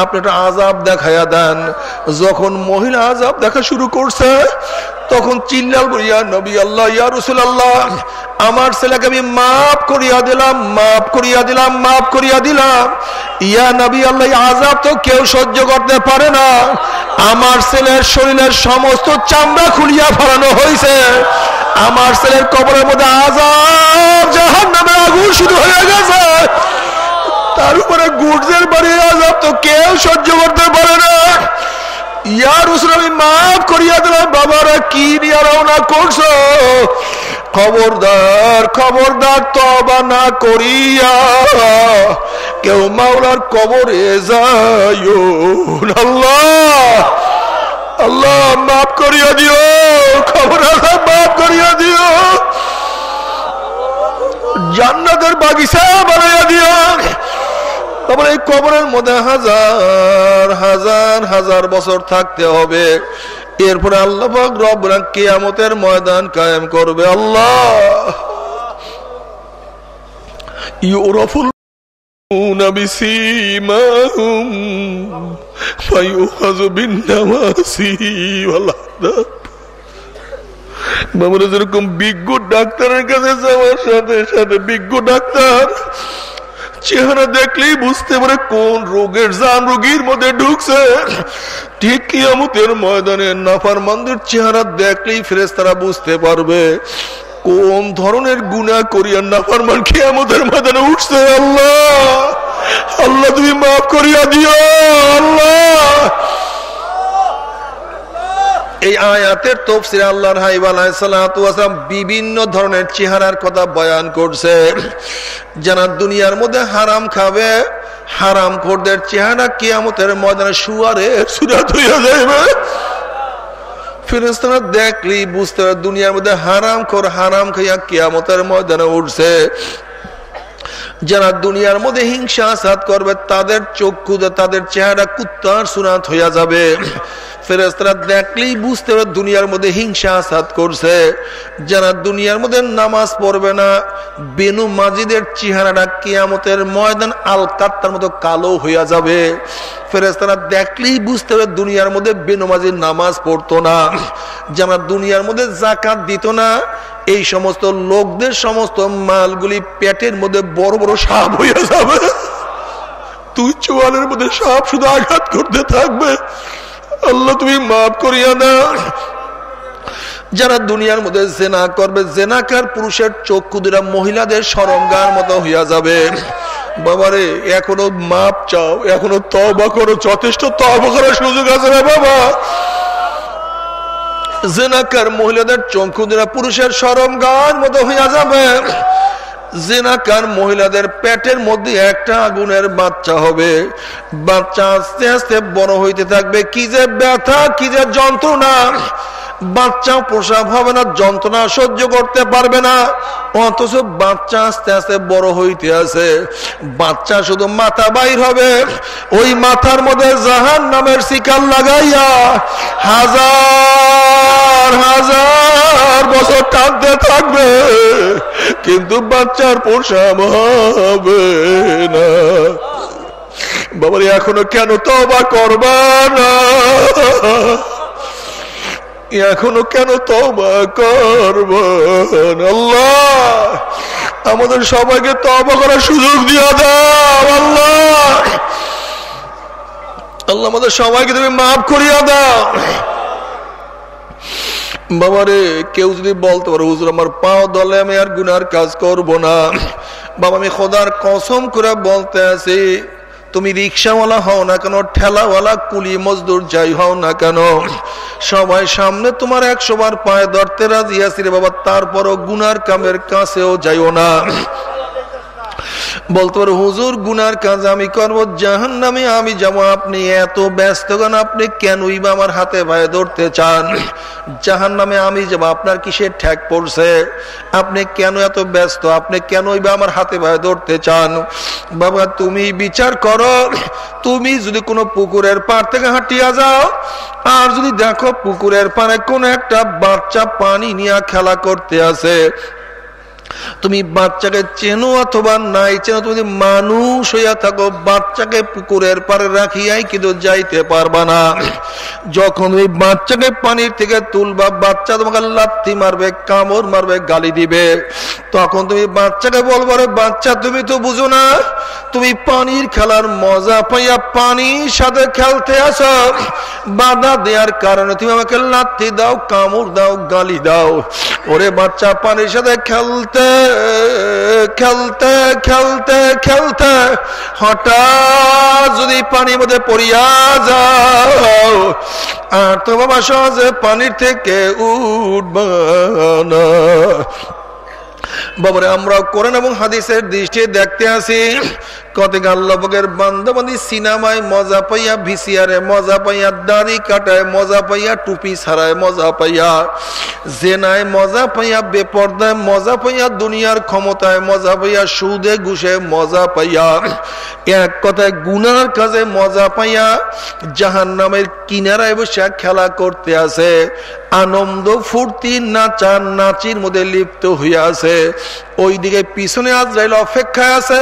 Speaker 1: আপনি একটা আজাব দেখাইয়া দেন। যখন মহিলা আজাব দেখা শুরু করছে, তখন চিল্লাল বলিয়া নবী আল্লাহ, ইয়া রসুল আল্লাহ আমার ছেলেকে আমি মাফ করিয়া দিলাম, মাফ করিয়া দিলাম, মাফ করিয়া দিলাম। ইয়া নবী আল্লাহ আজাব তো কেউ সহ্য করতে পারে না। আমার ছেলের শরীরের সমস্ত চামড়া খুলিয়া ফেলানো হয়েছে। আমার ছেলের কবরের মধ্যে আজাব জাহান নামে আগুন শুরু হয়ে গেছে। তার উপরে গুর্জের বাড়ির আজাব তো কেউ সহ্য করতে পারে না। মাফ করিয়া বাবারা, কি নিয়ে তবা না করিয়া আল্লাহ আল্লাহ, মাফ করিয়া দিও খবর মাফ করিয়া দিও। জান্নাতের বাগিচা বানাইয়া দিও। তারপরে এই কবরের মধ্যে হাজার হাজার হাজার বছর থাকতে হবে এরপরে আল্লাহ রব কেয়ামতের ময়দান কায়েম করবে আল্লাহ ইউরফুল بسيماهم فيؤخذ بالنواسي বাবারা যেরকম বিজ্ঞ ডাক্তারের কাছে যাওয়ার সাথে সাথে বিজ্ঞ ডাক্তার চেহারা দেখলেই বুঝতে পারে কোন রোগের জান রোগীর মধ্যে ঢুকছে। ঠিক কিয়ামতের ময়দানে নাফার মানদের চেহারা দেখলেই ফেরেস তারা বুঝতে পারবে কোন ধরনের গুণা করিয়া নাফার মান কিয়ামতের ময়দানে উঠছে। আল্লাহ! আল্লাহ, তুমি মাফ করিয়া দিও। আল্লাহ! এই আয়াতের তফসির আল্লাহর হাইব বিভিন্ন ধরনের চেহারার কথা বয়ান করছে। যারা দুনিয়ার মধ্যে হারাম খাবে, হারাম খোরদের চেহারা কিয়ামতের ময়দানে শুয়ারে সুরাত হইয়া যাইবে। দেখলি বুঝতে দুনিয়ার মধ্যে হারাম খোর হারাম খাইয়া কিয়ামতের ময়দানে উঠছে। যারা দুনিয়ার মধ্যে হিংসা সাত করবে, তাদের চক্ষুতে তাদের চেহারা কুত্তার সুনাত হইয়া যাবে। ফেরেস্তারা দেখলেই বুঝতে পারে দুনিয়ার মধ্যে হিংসা আসাদ করছে। যারা দুনিয়ার মধ্যে নামাজ পড়বে না, বেনু মাজিদের চেহারাটা কিয়ামতের ময়দান আল কাত্তার মতো কালো হইয়া যাবে। ফেরেস্তারা দেখলেই বুঝতে হবে দুনিয়ার মধ্যে বেনু মাজির নামাজ পড়তো না। যারা দুনিয়ার মধ্যে জাকাত দিত না, এই সমস্ত লোকদের সমস্ত মালগুলি পেটের মধ্যে বড় বড় সাপ হইয়া যাবে। তুই চোয়ালের মধ্যে সাপ শুধু আঘাত করতে থাকবে। আল্লাহ, তুমি মাফ করিয়া না। যারা দুনিয়ার মধ্যে জেনা করবে, জেনাকার পুরুষের চক্ষু দুরা মহিলাদের সরঙ্গার মতো হইয়া যাবে। বাবারে, এখনও মাপ চাও, এখনও তবা করো, যথেষ্ট তবা করার সুযোগ আছে না বাবা। জেনাকার মহিলাদের চক্ষু দুরা পুরুষের সরঙ্গার মতো হইয়া যাবে। জেনাকার মহিলাদের পেটের মধ্যে একটা আগুনের বাচ্চা হবে। বাচ্চা আস্তে আস্তে বড় হইতে থাকবে। কি যে ব্যথা, কি যে যন্ত্রণা। বাচ্চা প্রসাব হবে না, যন্ত্রণা সহ্য করতে পারবে না। অথচ বাচ্চা আস্তে আস্তে বড় হইতে আছে। বাচ্চা শুধু মাথা বাইর হবে। ওই মাথার মধ্যে জাহান নামের শিকার লাগাইয়া হাজার হাজার বছর টানতে থাকবে। কিন্তু বাচ্চার প্রসাব হবে না। বাবার, এখনও কেন তবা করবা না? এখনও কেন তবা করব? আল্লাহ, আমাদের সবাইকে তবা করার সুযোগ দিয়া দাও, আল্লাহ। আল্লাহ আমাদের সবাইকে তুমি মাফ করিয়া দাও। বাবারে, কেউ যদি বলতে পারো, হুজুর, আমার পাও দলে আমি আর গুনার কাজ করব না। বাবা, আমি খোদার কসম করে বলতে আছি তুমি রিক্সাওয়ালা হও না কেন, ঠেলাওয়ালা, কুলি, মজদুর, যাই হও না কেন? সবাই সামনে তোমার একশো বার পায়ে ধরতে রাজি আছি রে বাবা, তারপরও গুনার কামের কাছেও যাইও না। বলতে পারো, হুজুর, গুনার কাজ আমি করব জাহান নামে আমি যাব। আপনি এত ব্যস্ত কেন? আপনি কেনই বা আমার হাতে ভাই ধরতে চান? জাহান নামে আমি যাব, আপনার কিসের ঠ্যাক পড়ছে? আপনি কেন এত ব্যস্ত? আপনি কেনই বা আমার হাতে ভাই ধরতে চান? বাবা, তুমি বিচার করো। তুমি যদি কোনো পুকুরের পাড় থেকে হাঁটিয়া যাও, আর যদি দেখো পুকুরের পাড়ে কোন একটা বাচ্চা পানি নিয়ে খেলা করতে আছে তুমি বাচ্চাকে চেনো অথবা নাই, চেনো, তুমি মানুষ হইয়া থাকো, বাচ্চাকে পুকুরের পারে রাখিয়াই কিন্তু যাইতে পারবা না। যখন ওই বাচ্চাকে পানির থেকে তুলবা, বাচ্চা তোমাকে লাথি মারবে, কামড় মারবে, গালি দিবে। তখন তুমি বাচ্চাকে বলব রে বাচ্চা, তুমি তো বুঝো না, তুমি পানির খেলার মজা পাইয়া পানির সাথে খেলতে আসো। বাধা দেওয়ার কারণে তুমি আমাকে লাথি দাও, কামড় দাও, গালি দাও। ওরে বাচ্চা, পানির সাথে খেলতে খেলতে খেলতে খেলতে হঠাৎ যদি পানির মধ্যে পড়িয়া যাও, আর তো বাবা সহজে পানির থেকে উঠব না। বাবারে, আমরা কোরআন এবং হাদিসের দৃষ্টি দেখতে আসি। কতক আল্লাহের বান্ধবান্ধি সিনেমায় মজা পাইয়া ভিসিয়ারে মজা পাইয়া, দাড়ি কাটায় মজা পাইয়া, টুপি ছাড়ায় মজা পাইয়া, জেনায় মজা পাইয়া, বেপর্দায় মজা পাইয়া, দুনিয়ার ক্ষমতায় মজা পাইয়া, সুদে ঘুষে মজা পাইয়া, এক কথায় গুনার কাজে মজা পাইয়া জাহান নামের কিনারায় বসে খেলা করতে আছে আনন্দ ফুর্তি নাচা নাচির মধ্যে লিপ্ত হইয়া আছে ওইদিকে পিছনে আজরাইল অপেক্ষায় আছে।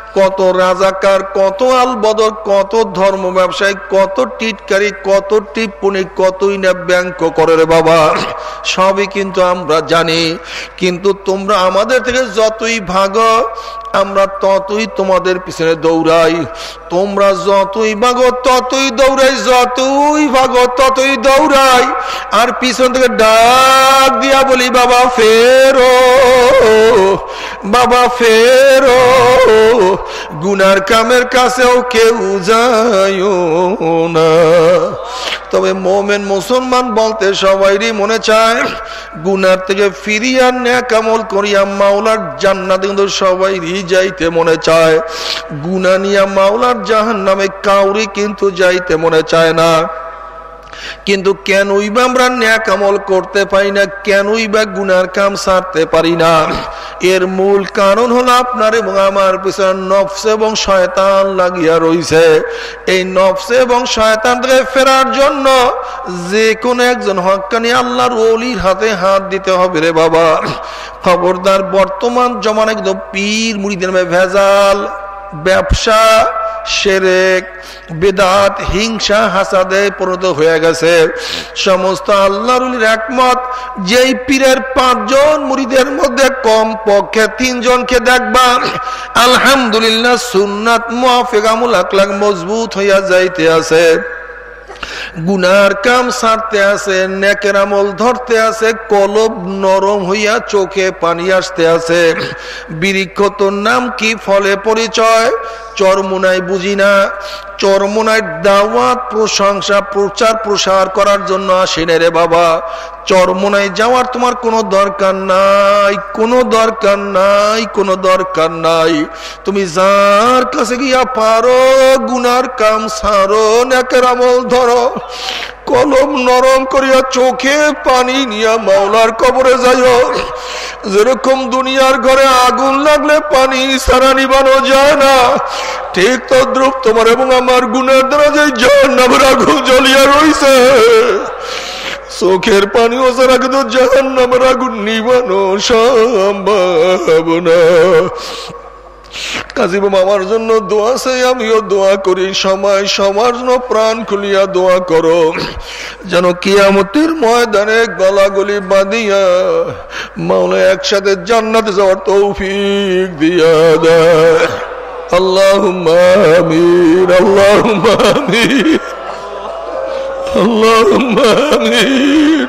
Speaker 1: কত রাজাকার, কত আল বদর কত ধর্ম ব্যবসায়ী, কত টিটকারি, কত টিপ্পনি, কতই না ব্যাংক করে রে বাবা। সবই কিন্তু আমরা জানি। কিন্তু তোমরা আমাদের থেকে যতই ভাগ আমরা ততই তোমাদের পিছনে দৌড়াই। তোমরা যতই ভাগো, ততই দৌড়াই, যতই ভাগো, ততই দৌড়াই। আর পিছন থেকে ডাক দিয়া বলি, বাবা, ফেরো বাবা, ফেরো। গুনার কামের কাছেও কেউ যায় না। তবে মোমেন মুসলমান বলতে সবাইরই মনে চায়, গুনার থেকে ফিরিয়া ন্যাকামল করিয়া মাওলার জান্নাত কিন্তু সবাইরই যাইতে মনে চায়। গুনা নিয়া মাওলার জাহান নামে কাউরি কিন্তু যাইতে মনে চায় না। কিন্তু কেনই বা আমরা ন্যাক আমল করতে পারি না, কেনই বা গুনার কাম সারতে পারি না? এর মূল কারণ হলো আপনার এবং আমার পিছনে নফস এবং শয়তান লাগিয়া রইছে। এই নফস এবং শয়তান থেকে ফেরার জন্য যে কোনো একজন হকানি আল্লাহর অলির হাতে হাত দিতে হবে রে বাবা। খবরদার বর্তমান জমানে একদম পীর, মুড়িদের ভেজাল, ব্যবসা সেরেক বেদাত, হিংসা, হাসাদে পরিণত হয়ে গেছে। সমস্ত একমত, যেই পীরের পাঁচজন মুড়িদের মধ্যে কম পক্ষে তিনজনকে দেখবা, আলহামদুলিল্লাহ সুন্নাত আকলাক মজবুত হইয়া যাইতে আছে। গুনার কাম সারতে আছে, নেকের আমল ধরতে আছে, কলব নরম হইয়া চোখে পানি আসতে আছে। বৃক্ষ তোর নাম কি? ফলে পরিচয়। চরমুনায় বুঝি না। চরমোনায় দাওয়াত, প্রশংসা, প্রচার, প্রসার করার জন্য আসেন রে বাবা। চরমোনায় যাওয়ার তোমার কোনো দরকার নাই, কোনো দরকার নাই, কোনো দরকার নাই। তুমি যার কাছে গিয়া পারো, গুনার কাম সারো নাকের আমল ধরো। কলম নরম করিয়া চোখে পানি নিয়া মাওলার কবরে যাই যেরকম দুনিয়ার ঘরে আগুন লাগলে পানি সারা নিবানো যায় না, ঠিক তদ্রুপ তোমার এবং আমার গুণের দ্বারা যে জাহান্নামের আগুন জ্বলিয়া রইছে। চোখের পানিও ছাড়া কিন্তু জাহান্নামের আগুন নিবানো সম্ভব আমার জন্য দোয়া চাই, আমিও দোয়া করি। সময় জন্য প্রাণ খুলিয়া দোয়া করো। যেন কিয়ামতের ময়দানে গলাগুলি বাঁধিয়া একসাথে জান্নাতে যাওয়ার তৌফিক দিয়া দেয়। আল্লাহ আমির আল্লাহ আল্লাহ আমির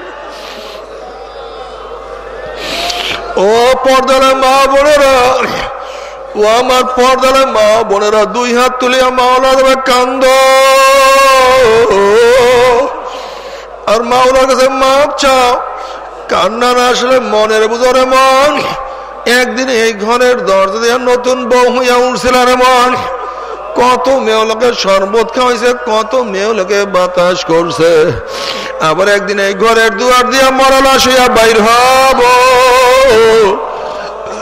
Speaker 1: ও পর্দার মা বোনেরা ও আমার পর্দালে মা বোনেরা দুই হাত তুলিয়া মাওলা দেবে কান্দ। আর মাওলার কাছে মাপ চাও। কান্না না আসলে মনের বুঝরে মন একদিন এই ঘরের দরজা দিয়ে নতুন বউ হইয়া উঠছিল রে মন কত মেয়ে লোকে শরবত খাওয়াইছে, কত মেয়ে লোকে বাতাস করছে। আবার একদিন এই ঘরের দুয়ার দিয়া মরালা শুয়া বাইর হব।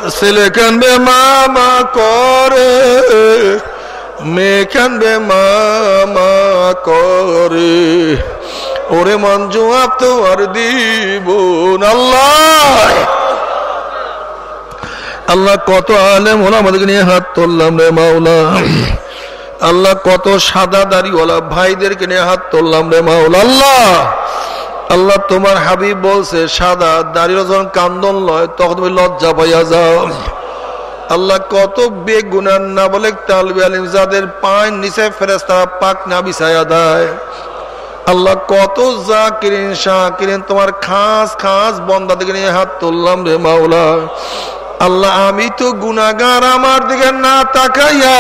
Speaker 1: ছেলে কানবে মামা করে, মেয়ে কানবে মামা করে। ওরে মন জবাব তো আর দিব আল্লাহ! আল্লাহ কত আলেম হলো আমাদেরকে নিয়ে হাত তুললাম রে মাওলা। আল্লাহ কত সাদা দাড়িওয়ালা ভাইদেরকে নিয়ে হাত তুললাম রে মাওলা। আল্লাহ! আল্লাহ তোমার হাবিব বলছে, সাদা দাঁড়িয়ে যখন কান্দন লয়, তখন তুমি লজ্জা পাইয়া যাও। আল্লাহ কত বেগুনার না বলে তালবি আলিম, যাদের পায়ের নিচে ফেরেস তারা পাক না বিছাইয়া দেয়। আল্লাহ কত যা কিরিন শাহ কিরিন তোমার খাস খাস বন্দা দিকে নিয়ে হাত তুললাম রে মাওলা। আল্লাহ, আমি তো গুনাগার আমার দিকে না তাকাইয়া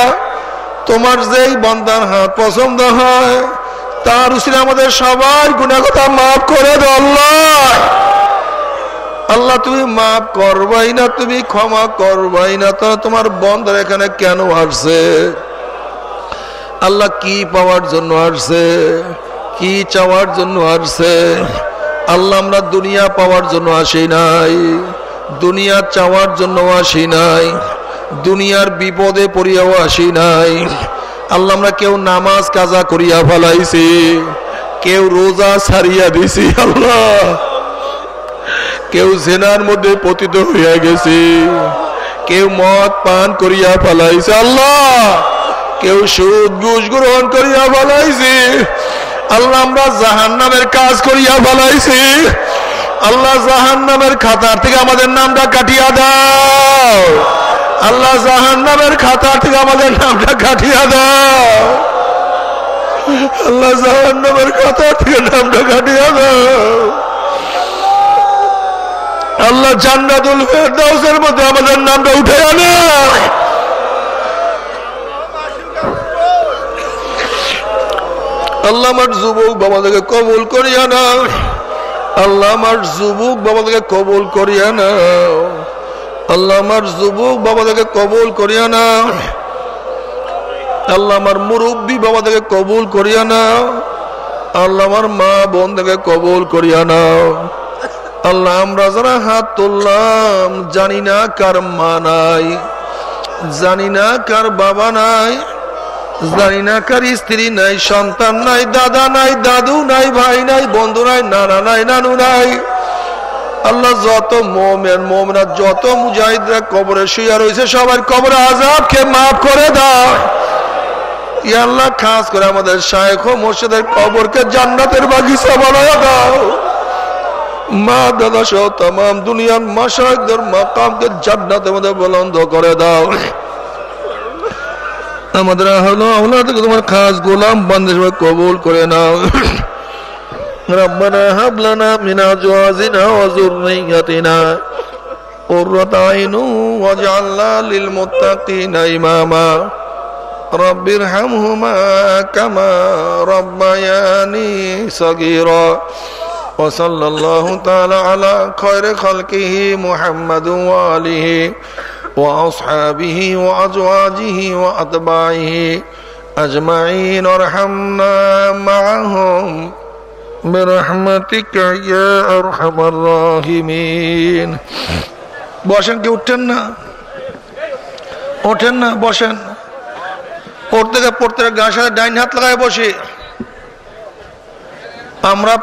Speaker 1: তোমার যেই বন্দার হাত পছন্দ হয় তার উচিত আমাদের সবাই গুণাগতা মাফ করে দো আল্লাহ। আল্লাহ, তুমি মাফ করবাই না, তুমি ক্ষমা করবাই না, তাহলে তোমার বন্ধর এখানে কেন আসছে? আল্লাহ, কি পাওয়ার জন্য আসছে? কি চাওয়ার জন্য আসছে? আল্লাহ, আমরা দুনিয়া পাওয়ার জন্য আসি নাই। দুনিয়া চাওয়ার জন্য আসি নাই। দুনিয়ার বিপদে পড়িয়াও আসি নাই। আল্লাহ আমরা কেউ নামাজ কাজা করিয়া ফেলাইছি, কেউ রোজা ছাড়িয়া দিছি, আল্লাহ। কেউ জেনার মধ্যে পতিত হইয়া গেছি, কেউ মদ পান করিয়া ফেলাইছে, আল্লাহ। কেউ সুদ, ঘুষ গ্রহণ করিয়া ফেলাইছি, আল্লাহ আমরা জাহান নামের কাজ করিয়া ফেলাইছি, আল্লাহ জাহান নামের খাতার থেকে আমাদের নামটা কাটিয়া দাও। আল্লাহ জাহান নামের খাতা থেকে আমাদের নামটা কাটিয়া দাও। আল্লাহ জাহান নামের খাতা থেকে নামটা কাটিয়া দাও। আল্লাহ জান্নাতুল ফেরদাউসের মধ্যে আমাদের নামটা উঠে আনে। আল্লাহ আমার যুবক বাবাদেরকে কবুল করিয়া নাও। আল্লাহ আমার যুবক বাবাদেরকে কবুল করিয়া নাও। আল্লাহ আমার যুবক বাবাদেরকে কবুল করিয়া না। আল্লাহ আমার মুরব্বী বাবাদেরকে কবুল করিয়া না। আল্লাহ আমার মা বোনদেরকে কবুল করিয়া নাও আল্লাহ আমরা যারা হাত তুললাম, জানি না কার মা নাই, জানি না কার বাবা নাই, জানি না কার স্ত্রী নাই, সন্তান নাই, দাদা নাই, দাদু নাই, ভাই নাই, বন্ধু নাই, নানা নাই, নানু নাই। আল্লাহ যত মোমেন মোমরা যত মুজাহিদরা কবরে শুয়া রয়েছে সবার কবরে আজাব কে মাফ করে দাও। আল্লাহ, খাস করে আমাদের শায়েখ ও মোর্শেদের কবরকে জান্নাতের বাগিচা বানায় দাও। মা, দাদা সহ তাম দুনিয়ার মাসায়কদের মাকামকে জান্নাতের মধ্যে বলন্দ করে দাও। আমাদের হলো আল্লাহ তোমার খাস গোলাম বান্ধব কবুল করে নাও। ربنا هب لنا من أزواجنا وذريتنا قرة عين واجعلنا للمتقين إماما رب ارحمهما كما ربياني صغيرا وصلى الله تعالى على خير خلقه محمد وآله وأصحابه وأزواجه وأتباعه أجمعين وارحمنا معهم বসেন কি উঠছেন না? ওঠেন না, বসেন। পড়তে পড়তে গাছের ডাইন হাত লাগায় বসে। আমরা